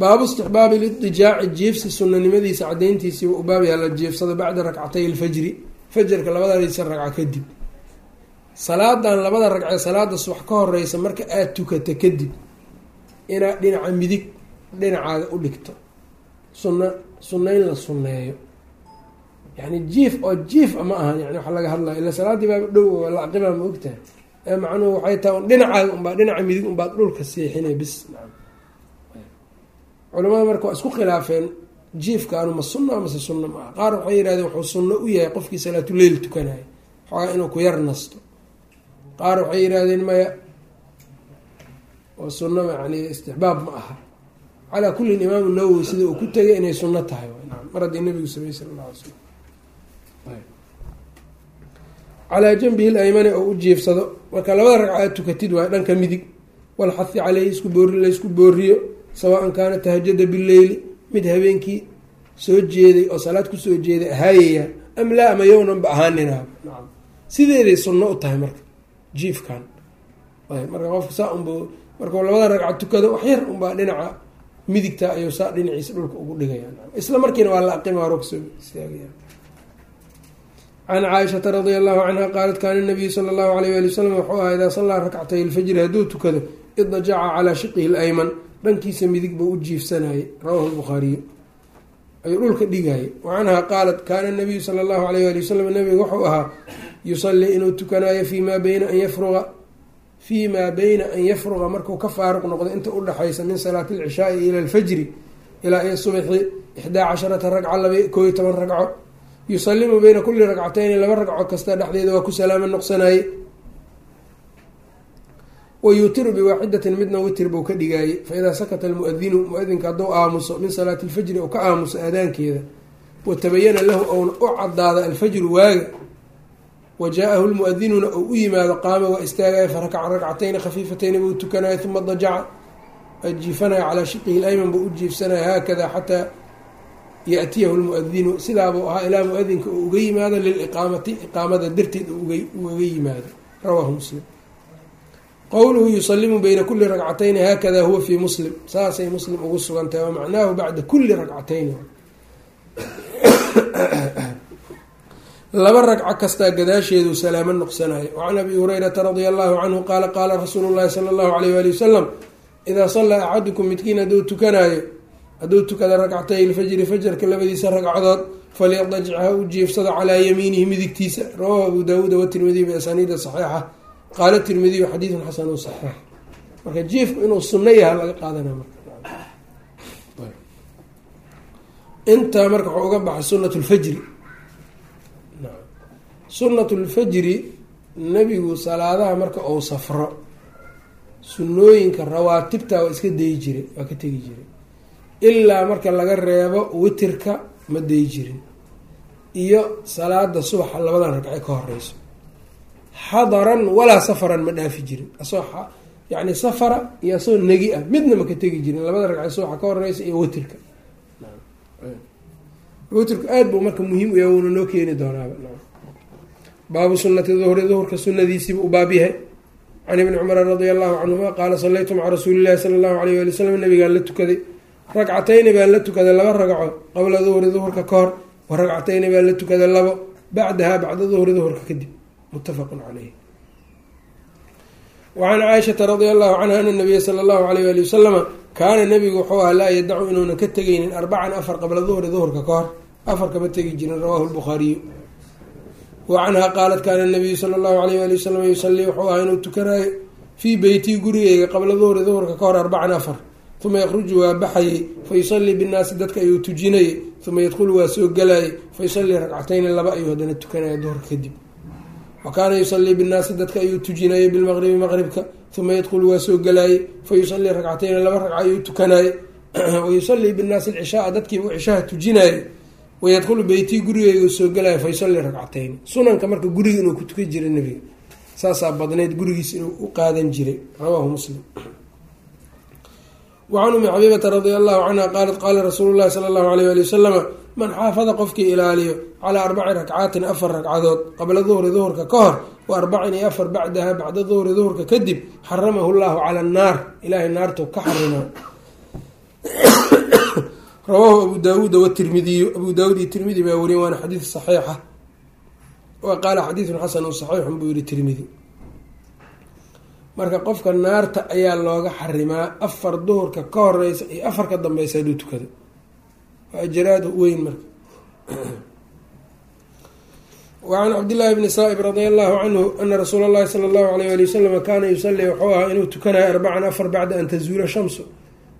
baabu istixbaabi lidijaaci jiifsi sunanimadiisa cadayntiisii u baabyaa la jiifsado bacda rakcatay alfajri fajarka labadadiisa ragco kadib. Salaadan labada ragcee salaada subax ka horeysa marka aada tukata kadib inaad dhinaca midig dhinacaaga u dhigto. Sunna sunnayn la sunneeyo. Yani jiif oo jiif ma aha yani waxa laga hadlaya. Ila salaaddii baaba dhow la aqibaa ma ogtahay. Ee macnuhu waxay tahay dhinacaaga unbaa dhinaca midig unbaad dhulka seexinay bis. Culamada marka waa isku khilaafeen jiifkaanu ma sunna mase sunna ma aha. Qaar waxay yihahdeen wuxuu sunno u yahay qofkii salaatuleyl tukanayo xoogaa inuu ku yar nasto. Qaar waxay yidhahdeen maya oo sunno yani istixbaab ma aha. Calaa kullin imaamu nawowi sida uu ku tegay inay sunno tahay mar haddii nabigu samey sala alla alay slam calaa janbihi laymani oo u jiifsado marka labada ragcaad tukatid waa dhanka midig. Walxahi caleyhi isku boori laysku booriyo sawaan kaana tahajada bileyli mid habeenkii soo jeeday oo salaad ku soo jeeday ahaayaya am laa ama yownanba ahaaninaaba sideeday sunno u tahay marka jiifkan. Marka qofka saa unba markuu labada ragca tukado wax yar unbaa dhinaca midigta ayuu saa dhinaciisa dhulka ugu dhigaya isla markiina waa la aqima haro ka soo istaagaya. Can caaishata radia allahu canha qaalat kaana nabiyu sala allahu alayh wali wasalam wuxuu ahaa idaa sallaa rakcatay alfajri hadduu tukado idajaca calaa shiqihi layman dhankiisa midig buu u jiifsanayay rawahu lbukhaariyu ayuu dhulka dhigayay. Wa qaalat kaana nabiyu sala allahu alayh ali wasalam nabiga wuxuu ahaa yusallii inuu tukanayo fii maa bayna an yafruqa fii maa bayna an yafruqa markuu ka faaruq noqdo inta udhaxaysa min salaati alcishaai ila alfajri ilaa iyo subxi ixdaa casharata ragca laba iyo toban ragco. Yusalimu bayna kulli ragcatayni laba ragco kasta dhexdeeda waa ku salaamo noqsanaye wayutiru biwaaxidatin midna witir buu ka dhigaayey. Faidaa sakata almuadinu muadinka hadduu aamuso min salaati alfajri ou ka aamuso aadaankeeda watabayana lahu ouna u cadaada alfajru waaga wa jaa-ahu lmuadinuna ou u yimaado qaama waa istaagaya farakaca ragcatayni khafiifatayni buu tukanaya uma dajaca jiifanaya calaa shiqihi layman buu u jiifsanaya haakada xataa yaatiyahu lmuadinu sidaabuu ahaa ilaa muadinka uu uga yimaado liliqaamati iqaamada darteed ugaga yimaado rawaahu muslim qowluhu yusalimu bayna kuli ragcatayni haakada huwa fii muslim saasay muslim ugu sugan tahay wamacnaahu bacda kuli ragcatayni laba ragco kastaa gadaasheedu salaamo noqsanayo wacan abi hurayrata radia allahu canhu qaala qaala rasuulu llahi sala allahu alayh wali wasalam idaa sallaa axadukum midkiin hadduu tukanaayo hadduu tukada ragcatay ilfajri fajarka labadiisa ragcadood falyadajic u jiifsado calaa yamiinihi midigtiisa. Rawahu abu daawuuda watirmidiy biasaniida saxiixa. Qaala tirmidiyu xadiidun xasanu saxiix. Marka jiifku inuu sunno yaha laga qaadana marka. Intaa marka waxuu uga baxay sunat lfajri sunat lfajri nebigu salaadaha marka uu safro sunnooyinka rawaatibta waa iska dayi jiray waa ka tegi jiray ilaa marka laga reebo witirka ma dayi jirin. Iyo salaada subaxa labadan ragce ka horeyso. Xadaran walaa safaran ma dhaafi jirin. Asoo yani safara iyo asoo negi ah midna ma ka tegi jirin. Labada ragce subaxa ka horeysa iyo witirka. Witirku aada buu marka muhiim u yahay wuuna noo keeni doonaaba baabu sunati duhri duhurka sunadiisiiba u baab yahay can ibni cumar radia allahu canhuma qaala salaytu maca rasuuli llahi sala allahu alayh wali wsalam nabigaan la tukaday ragcatayni baan la tukaday laba ragco qabla duhri duhurka ka hor wa ragcatayni baan la tukaday labo bacdaha bacda duhri duhurka kadib muttafaqun caleyh wacan caaishata radia allahu canha ana nabiya sala allahu alayh ali wasalama kaana nebigu wuxuu ahaa laa yadacu inuunan ka tegaynin arbacan afar qabla duhri duhurka ka hor afar kama tegi jirin rawahu lbukhaariyu wa canhaa qaalat kaana nabiyu sala allahu alayh ali wasalam yusallii wuxuu ahaa inuu tukanayo fii beytii gurigeyga qabla duhri duhurka ka hor arbacan afar uma yakruju waa baxayey fa yusallii binnaasi dadka ayuu tujinayay uma yadkhulu waa soo galayay fa yusallii ragcatayni laba ayuu haddana tukanaya duhurka kadib wa kaana yusallii binnaasi dadka ayuu tujinayay bilmaqribi maqribka uma yadkhulu waa soo galayay fa yusallii ragcatayni laba ragca ayuu tukanayay wa yusallii binnaasi alcishaaa dadkiibu cishaha tujinayay wayadkhulu beytii gurigeyga soo galaya fa yusallii ragcatayni sunanka marka guriga inuu ku tukan jiray nebiga saasaa badneyd gurigiis inuu u qaadan jiray. Rawaahu muslim. Wacan umi xabiibata radia allahu canha qaalat qaala rasuulu llahi sala allahu alayh ali wasalama man xaafada qofkii ilaaliyo calaa arbaci rakcaatin afar ragcadood qabla duhri duhurka ka hor wa arbacin iyo afar bacdaha bacda duhri duhurka kadib xaramahu llahu cala annaar. Ilaahay naartu ka xarimaa rawaahu abu daawuuda watirmidiyu abu daawuud iyo tirmidi baa weriyen waana xadiid saxiixa. Wa qaala xadiidun xasanu saxiixun buu yihi tirmidi marka qofka naarta ayaa looga xarimaa afar duhurka ka horeysa iyo afar ka dambeysa haduu tukado. Waa ajraad weyn marka. *clears throat* Wacan cabdillaahi bni saa-ib radia allahu canhu ana rasuula llahi sala allahu alayh ali wasalam kaana yusalii wuxuu ahaa inuu tukanayo arbacan afar bacda an tazuula shamsu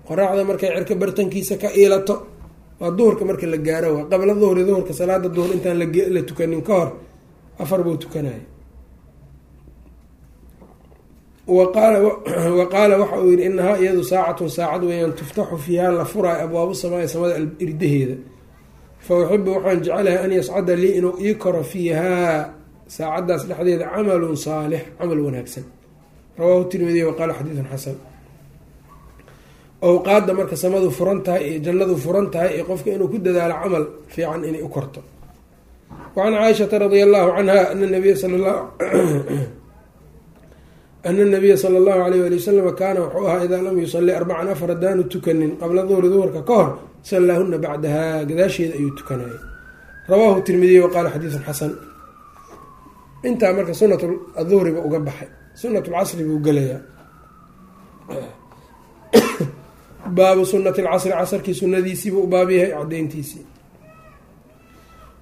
qoraxda markay cirka bartankiisa ka iilato waa duhurka marka la gaaro waa qabla duhri duhurka salaada duhur intaan la tukanin ka hor afar buu tukanaya wa qaala waxa uu yihi inahaa iyadu saacatun saacad weeyaan tuftaxu fiiha la furaayo abwaabu samaai samada irdaheeda fa uxibu waxaan jecelahay an yascada lii inuu ii koro fiihaa. Saacaddaas dhexdeeda camalun saalix camal wanaagsan. Rawaahu tirmidiy wa qaala xadiidun xasan awqaadda marka samadu furan tahay iyo jannadu furan tahay iyo qofka inuu ku dadaalo camal fiican inay u korto. Wacan caaishata radia allahu canha ana nabiya sal *clears throat* ana nabiya sala allahu alayh ali wasalam kaana wuxuu ahaa idaa lam yusalli arbacan afar haddaanu tukanin qabla duhri duhurka ka hor sallaahuna bacdaha gadaasheeda ayuu tukanayay. Rawaahu tirmidiy wa qaala xadiidun xasan. Intaa marka sunat aduhriba uga baxay sunat lcasri buu gelayaa *clears throat* baabu sunati lcasri casrkii sunadiisiibuu u baab yahay cadeyntiisii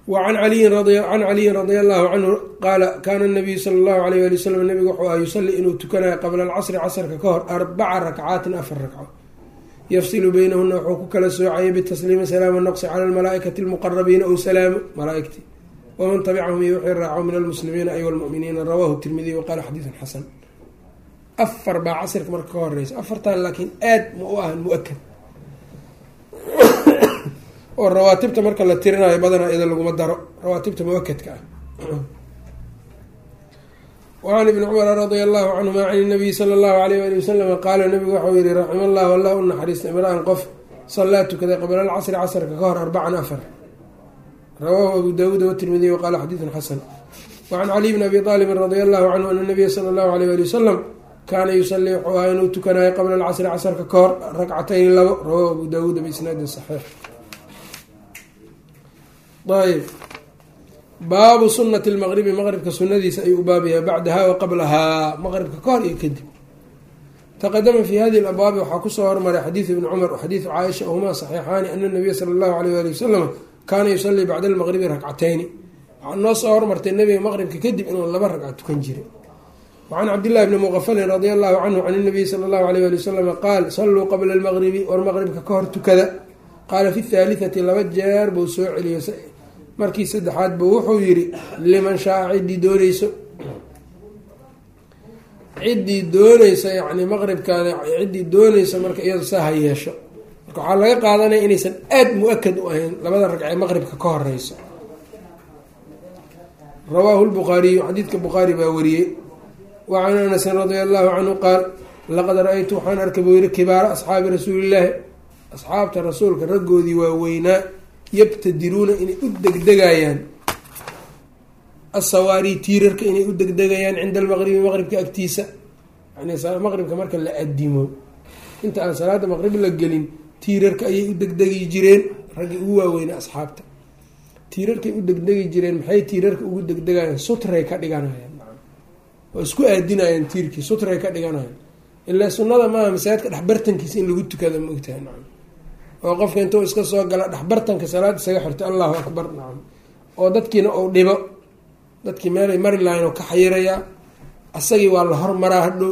wacan caliyin radia allahu canhu qaala kaana nabiyu sala allahu alayh ali wasalam nabigu wuxuu aha yusalli inuu tukanayo qabla alcasri casrka ka hor arbaca rakcaatin afar ragco yafsilu beynahuna wuxuu ku kala soocayay bitasliimi salaama noqsi cala almalaaikati almuqarabiina ow salaamu malaaigti waman tabicahum iyo wixii raaco min almuslimiina ay walmuminiina rawaahu tirmidiy waqaala xadiidun xasan afar baa casirka marka ka horeysa afartan laakiin aad ma u ahan mu'akad. Oo rawaatibta marka la tirinayo badanaa iyada laguma daro. Rawaatibta mu'akadka ah. Wacan ibni cumara radia allahu canhuma can nabiyi sala allahu alayh ali wasalama qaala nabigu waxau yihi raxima allahu allah u naxariista imraan qof sallaa tukaday qabla alcasri casrka ka hor arbacan afar. Rawaahu abu daawuud watirmidiy waqaala xadiidun xasan. Wacan caliy bni abi aalibin radia allahu canhu ana nabiya sala allahu alayh ali wasalam kaana yusalii wuxuu ahaa inuu tukanayo qabla alcasri casrka ka hor ragcatayni labo rawaahu abu daawuuda biisnaadin saxiix ayb baabu sunati lmaqribi maqribka sunadiisa ayuu u baabyahay bacdaha wa qablahaa maqribka ka hor iyo kadib taqadama fi hadihi labwaabi waxaa ku soo hormaray xadiidu ibni cumar waxadiidu caaisha wahumaa saxiixaani ana nabiya sala allahu alayh ali wasalam kaana yusalii bacda almaqribi rakcatayni waxaa noo soo hormartay nabiga maqribka kadib inuu laba ragca tukan jiray wacan cabdillahi bni muqafalin radia allahu canhu can nabiyi sala allahu alayh ali wasalama qaal salluu qabla almaqribi war maqribka ka hor tukada qaala fi thaalitati laba jeer buu soo celiyo markii saddexaad buu wuxuu yidhi liman shaa ciddii dooneyso ciddii dooneysa yani maqribkaada ciddii dooneysa marka iyado saa ha yeesho marka waxaa laga qaadanaya inaysan aada mu'akad u ahayn labada ragcee maqribka ka horeyso rawaahu lbukhaariyu xadiidka bukhaari baa wariyey wacan anasin radia allahu canhu qaal laqad ra'aytu waxaan arkay buu yihi kibaara asxaabi rasuulillaahi asxaabta rasuulka raggoodii waaweynaa yabtadiruuna inay u degdegayaan asawaari tiirarka inay u degdegayaan cinda almaqribi maqribka agtiisa yani maqribka marka la adimo inta aan salaada maqrib la gelin tiirarka ayay u degdegi jireen raggii ugu waaweynaa asxaabta tiirarkay u degdegi jireen maxay tiirarka ugu degdegayaan sutray ka dhiganayaan oo isku aadinayaan tiirkii sutray ka dhiganayaan. Ilaa sunnada maaha masaajidka dhexbartankiisa in lagu tukada ma ogtahay nacam. Oo qofka intuu iska soo gala dhexbartanka salaad isaga xirto allahu akbar nacam. Oo dadkiina uu dhibo dadkii meelay mari lahayn oo ka xayirayaa asagii waa la hormaraa hadhow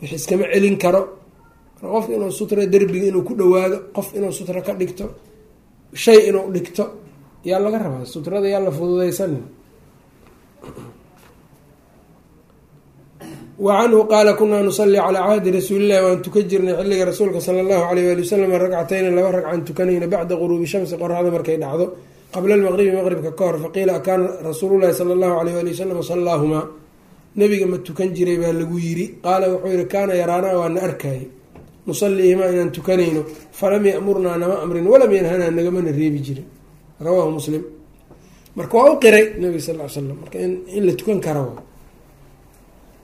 wix iskama celin karo. Marka qofka inuu sutra derbiga inuu ku dhawaado qof inuu sutra ka dhigto shay inuu dhigto yaa laga rabaa sutrada yaa la fududaysanin wa canhu qaala kunaa nusalli calaa cahdi rasuulillahi waan tukan jirnay xilliga rasuulka sala allahu alayh waali wasalam ragcatayni laba ragcan tukanayna bacda quruubi shamsi qoraxda markay dhacdo qabla almaqribi maqribka ka hor faqiila akaana rasuululahi sala allahu alayh waali wasalam sallaahumaa nabiga ma tukan jiray baa lagu yiri qaala wuxuu yihi kaana yaraanaa waa na arkaaye nusaliihimaa inaan tukanayno falam yamurnaa nama amrin walam yanhanaa nagamana reebi jirin rawaahu muslim marka waa u qiray nabiga sal l slam marka in la tukan kara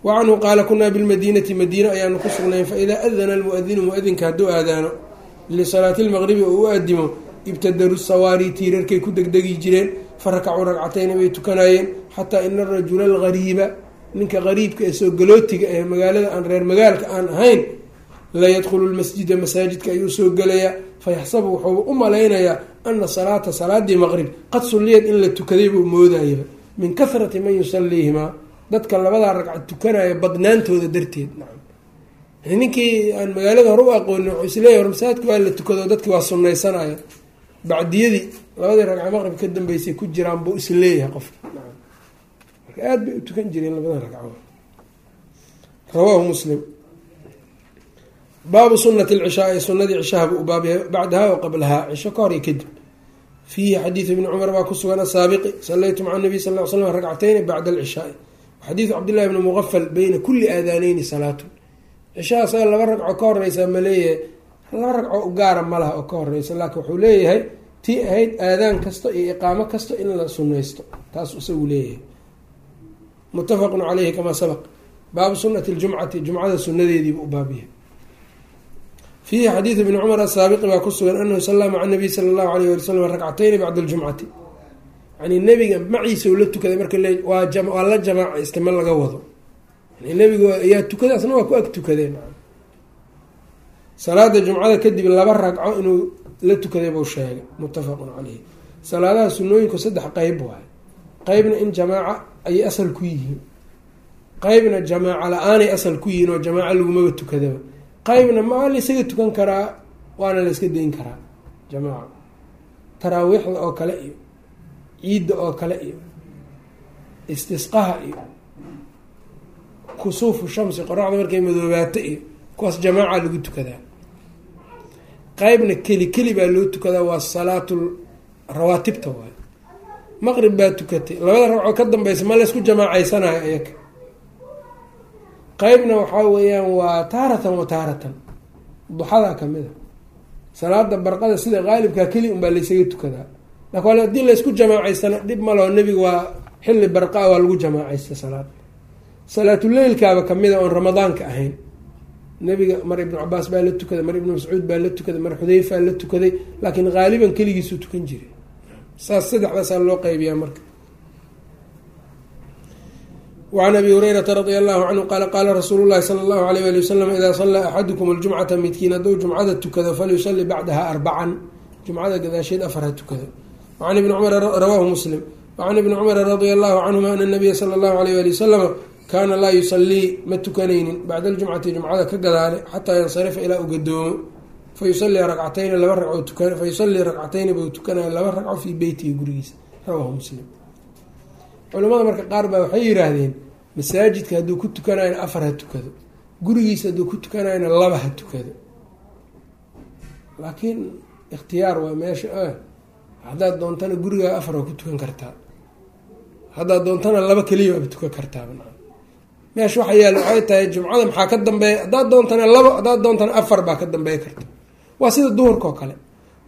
wa canhu qaala kunaa bilmadiinati madiina ayaanu ku sugnayn faidaa adana almuadinu muadinka hadduu aadaano lisalaati lmaqribi oo u aadimo ibtadaru sawaari tiirarkay ku degdegi jireen fa rakacuu bay tukanayeen xataa ina arajula algariiba ninka qariibka ee soo galootiga ee magaalada aan reer magaalka aan ahayn la yadkhulu lmasjida masaajidka ayuu soo gelayaa fayaxsabu wuxuu u malaynayaa ana salaata salaadii maqrib qad sulliyad in la tukaday buu moodayaba min kahrati man yusaliihimaa dadka labadaa ragcad tukanaya badnaantooda darteed ninkii aan magaalada hore u aqoonin wuxuu isleeyahy masaajidka waa la tukado dadki waa sunaysanaya bacdiyadii labadii ragca maqrib ka dambeysay ku jiraan buu is leeyahay qofka marka aada bay u tukan jireen labadan ragco rawaahu muslim. Baabu sunati lcishaai sunadii cishaha buu u baabyahay bacdaha wa qablahaa cisho ka hor iyo kadib. Fiihi xadiidu ibni cumar baa ku sugan asaabiqi salaytu maca nabiy sal l slam ragcatayni bacda alcishaai xadiidu cabdillahi bni muqafal beyna kulli aadaaneyni salaatun. Cishaha saga laba ragco ka horeysaa ma leeyahay laba ragco u gaara ma laha oo ka horeysa laakiin wuxuu leeyahay tii ahayd aadaan kasta iyo iqaamo kasta in la sunaysto taas isagu leeyahay. Muttafaqun caleyhi kamaa sabaq. Baabu sunati ljumcati jumcada sunadeediibu u baabyahay fiihi xadiidu ibni cumar asaabiqi baa ku sugan anahu sallaa maca nabiy sala allahu alayh wali slam ragcatayni bacda aljumcati yani nebiga maciisa la tukaday marka waa la jamaacaystay ma laga wado. Yani nebigu ayaa tukaday asna waa ku ag tukadeen. Salaada jumcada kadib laba ragco inuu la tukaday buu sheegay muttafaqun caleyhi salaadaha sunooyinku saddex qeyb waay. Qeybna in jamaaca ayay asal ku yihiin. Qeybna jamaaca la'aanay asal ku yihiin oo jamaaca lagumaba tukadaba. Qeybna ma la ysaga tukan karaa waana la yska dayn karaa jamaaca. Taraawiixda oo kale iyo ciidda oo kale iyo istisqaha iyo kusuufu shamsi qoraxda markay madoobaato iyo kuwaas jamaaca lagu tukadaa. Qeybna keli keli baa loo tukadaa waa salaatul rawaatibta waay. Maqrib baa tukatay. Labada ragcoo ka dambeysa ma laysku jamaacaysanayo ayaga qeybna waxaa weeyaan waa taaratan wa taaratan. Duxadaa ka mid a. Salaada barqada sida qaalibkaa keli unbaa laysaga tukadaa laakin haddii laysku jamaacaysana dhib malao nebiga waa xilli barqaa waa lagu jamaacaysta salaad. Salaatuleylkaaba kamida oon ramadaanka ahayn. Nebiga mar ibnu cabaas baa la tukaday mar ibnu mascuud baa la tukaday mar xudeyfaa la tukaday laakiin qaaliban keligiisuu tukan jiray. Saas saddexdaasaa loo qeybiyaa marka. Wacan abi hurayrata radia allahu canhu qaala qaala rasuulu llahi sala allahu alayh ali wasalam idaa sallaa axadukum aljumcata midkiin hadduu jumcada tukado falyusali bacdaha arbacan jumcada gadaasheed afar ha tukado wacan ibni cumar rawaahu muslim wacan ibni cumara radia allahu canhuma ana nabiya sala allahu alayh ali wasalama kaana laa yusalii ma tukanaynin bacda aljumcati jumcada ka gadaale xataa yansarifa ilaa u gadoomo fa yusalii racatayni laba ragco fa yusalii ragcatayni buu tukanaya laba ragco fii beytihi gurigiisa rawaahu muslim culamada marka qaar baa waxay yiraahdeen masaajidka hadduu ku tukanayna afar ha tukado gurigiisa hadduu ku tukanayna laba ha tukado laakiin ikhtiyaar waa meesha haddaad doontana gurigaa afar waa ku tukan kartaa. Haddaad doontana laba keliya waaba tukan kartaaba meesha waxa yaalla waxay tahay jumcada maxaa ka dambeeya? Haddaad doontana labo haddaad doontana afar baa ka dambeey karta. Waa sida duhurka oo kale.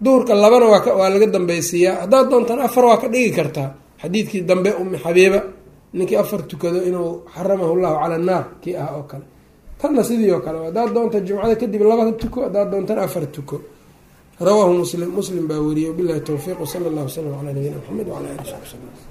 Duhurka labana waa waa laga dambeysiiyaa haddaad doontana afar waa ka dhigi kartaa. Xadiidkii dambe umi xabiiba ninkii afar tukado inuu xaramahu llahu cala annaar kii ah oo kale. Tanna sidii oo kale haddaad doonta jumcada kadib laba tuko haddaad doontana afar tuko rawaahu muslim. Muslim baa wariyey. Wabilahi towfiiq wsala allah wasalam calaa nabiyina maxamed wala ali sabi wslam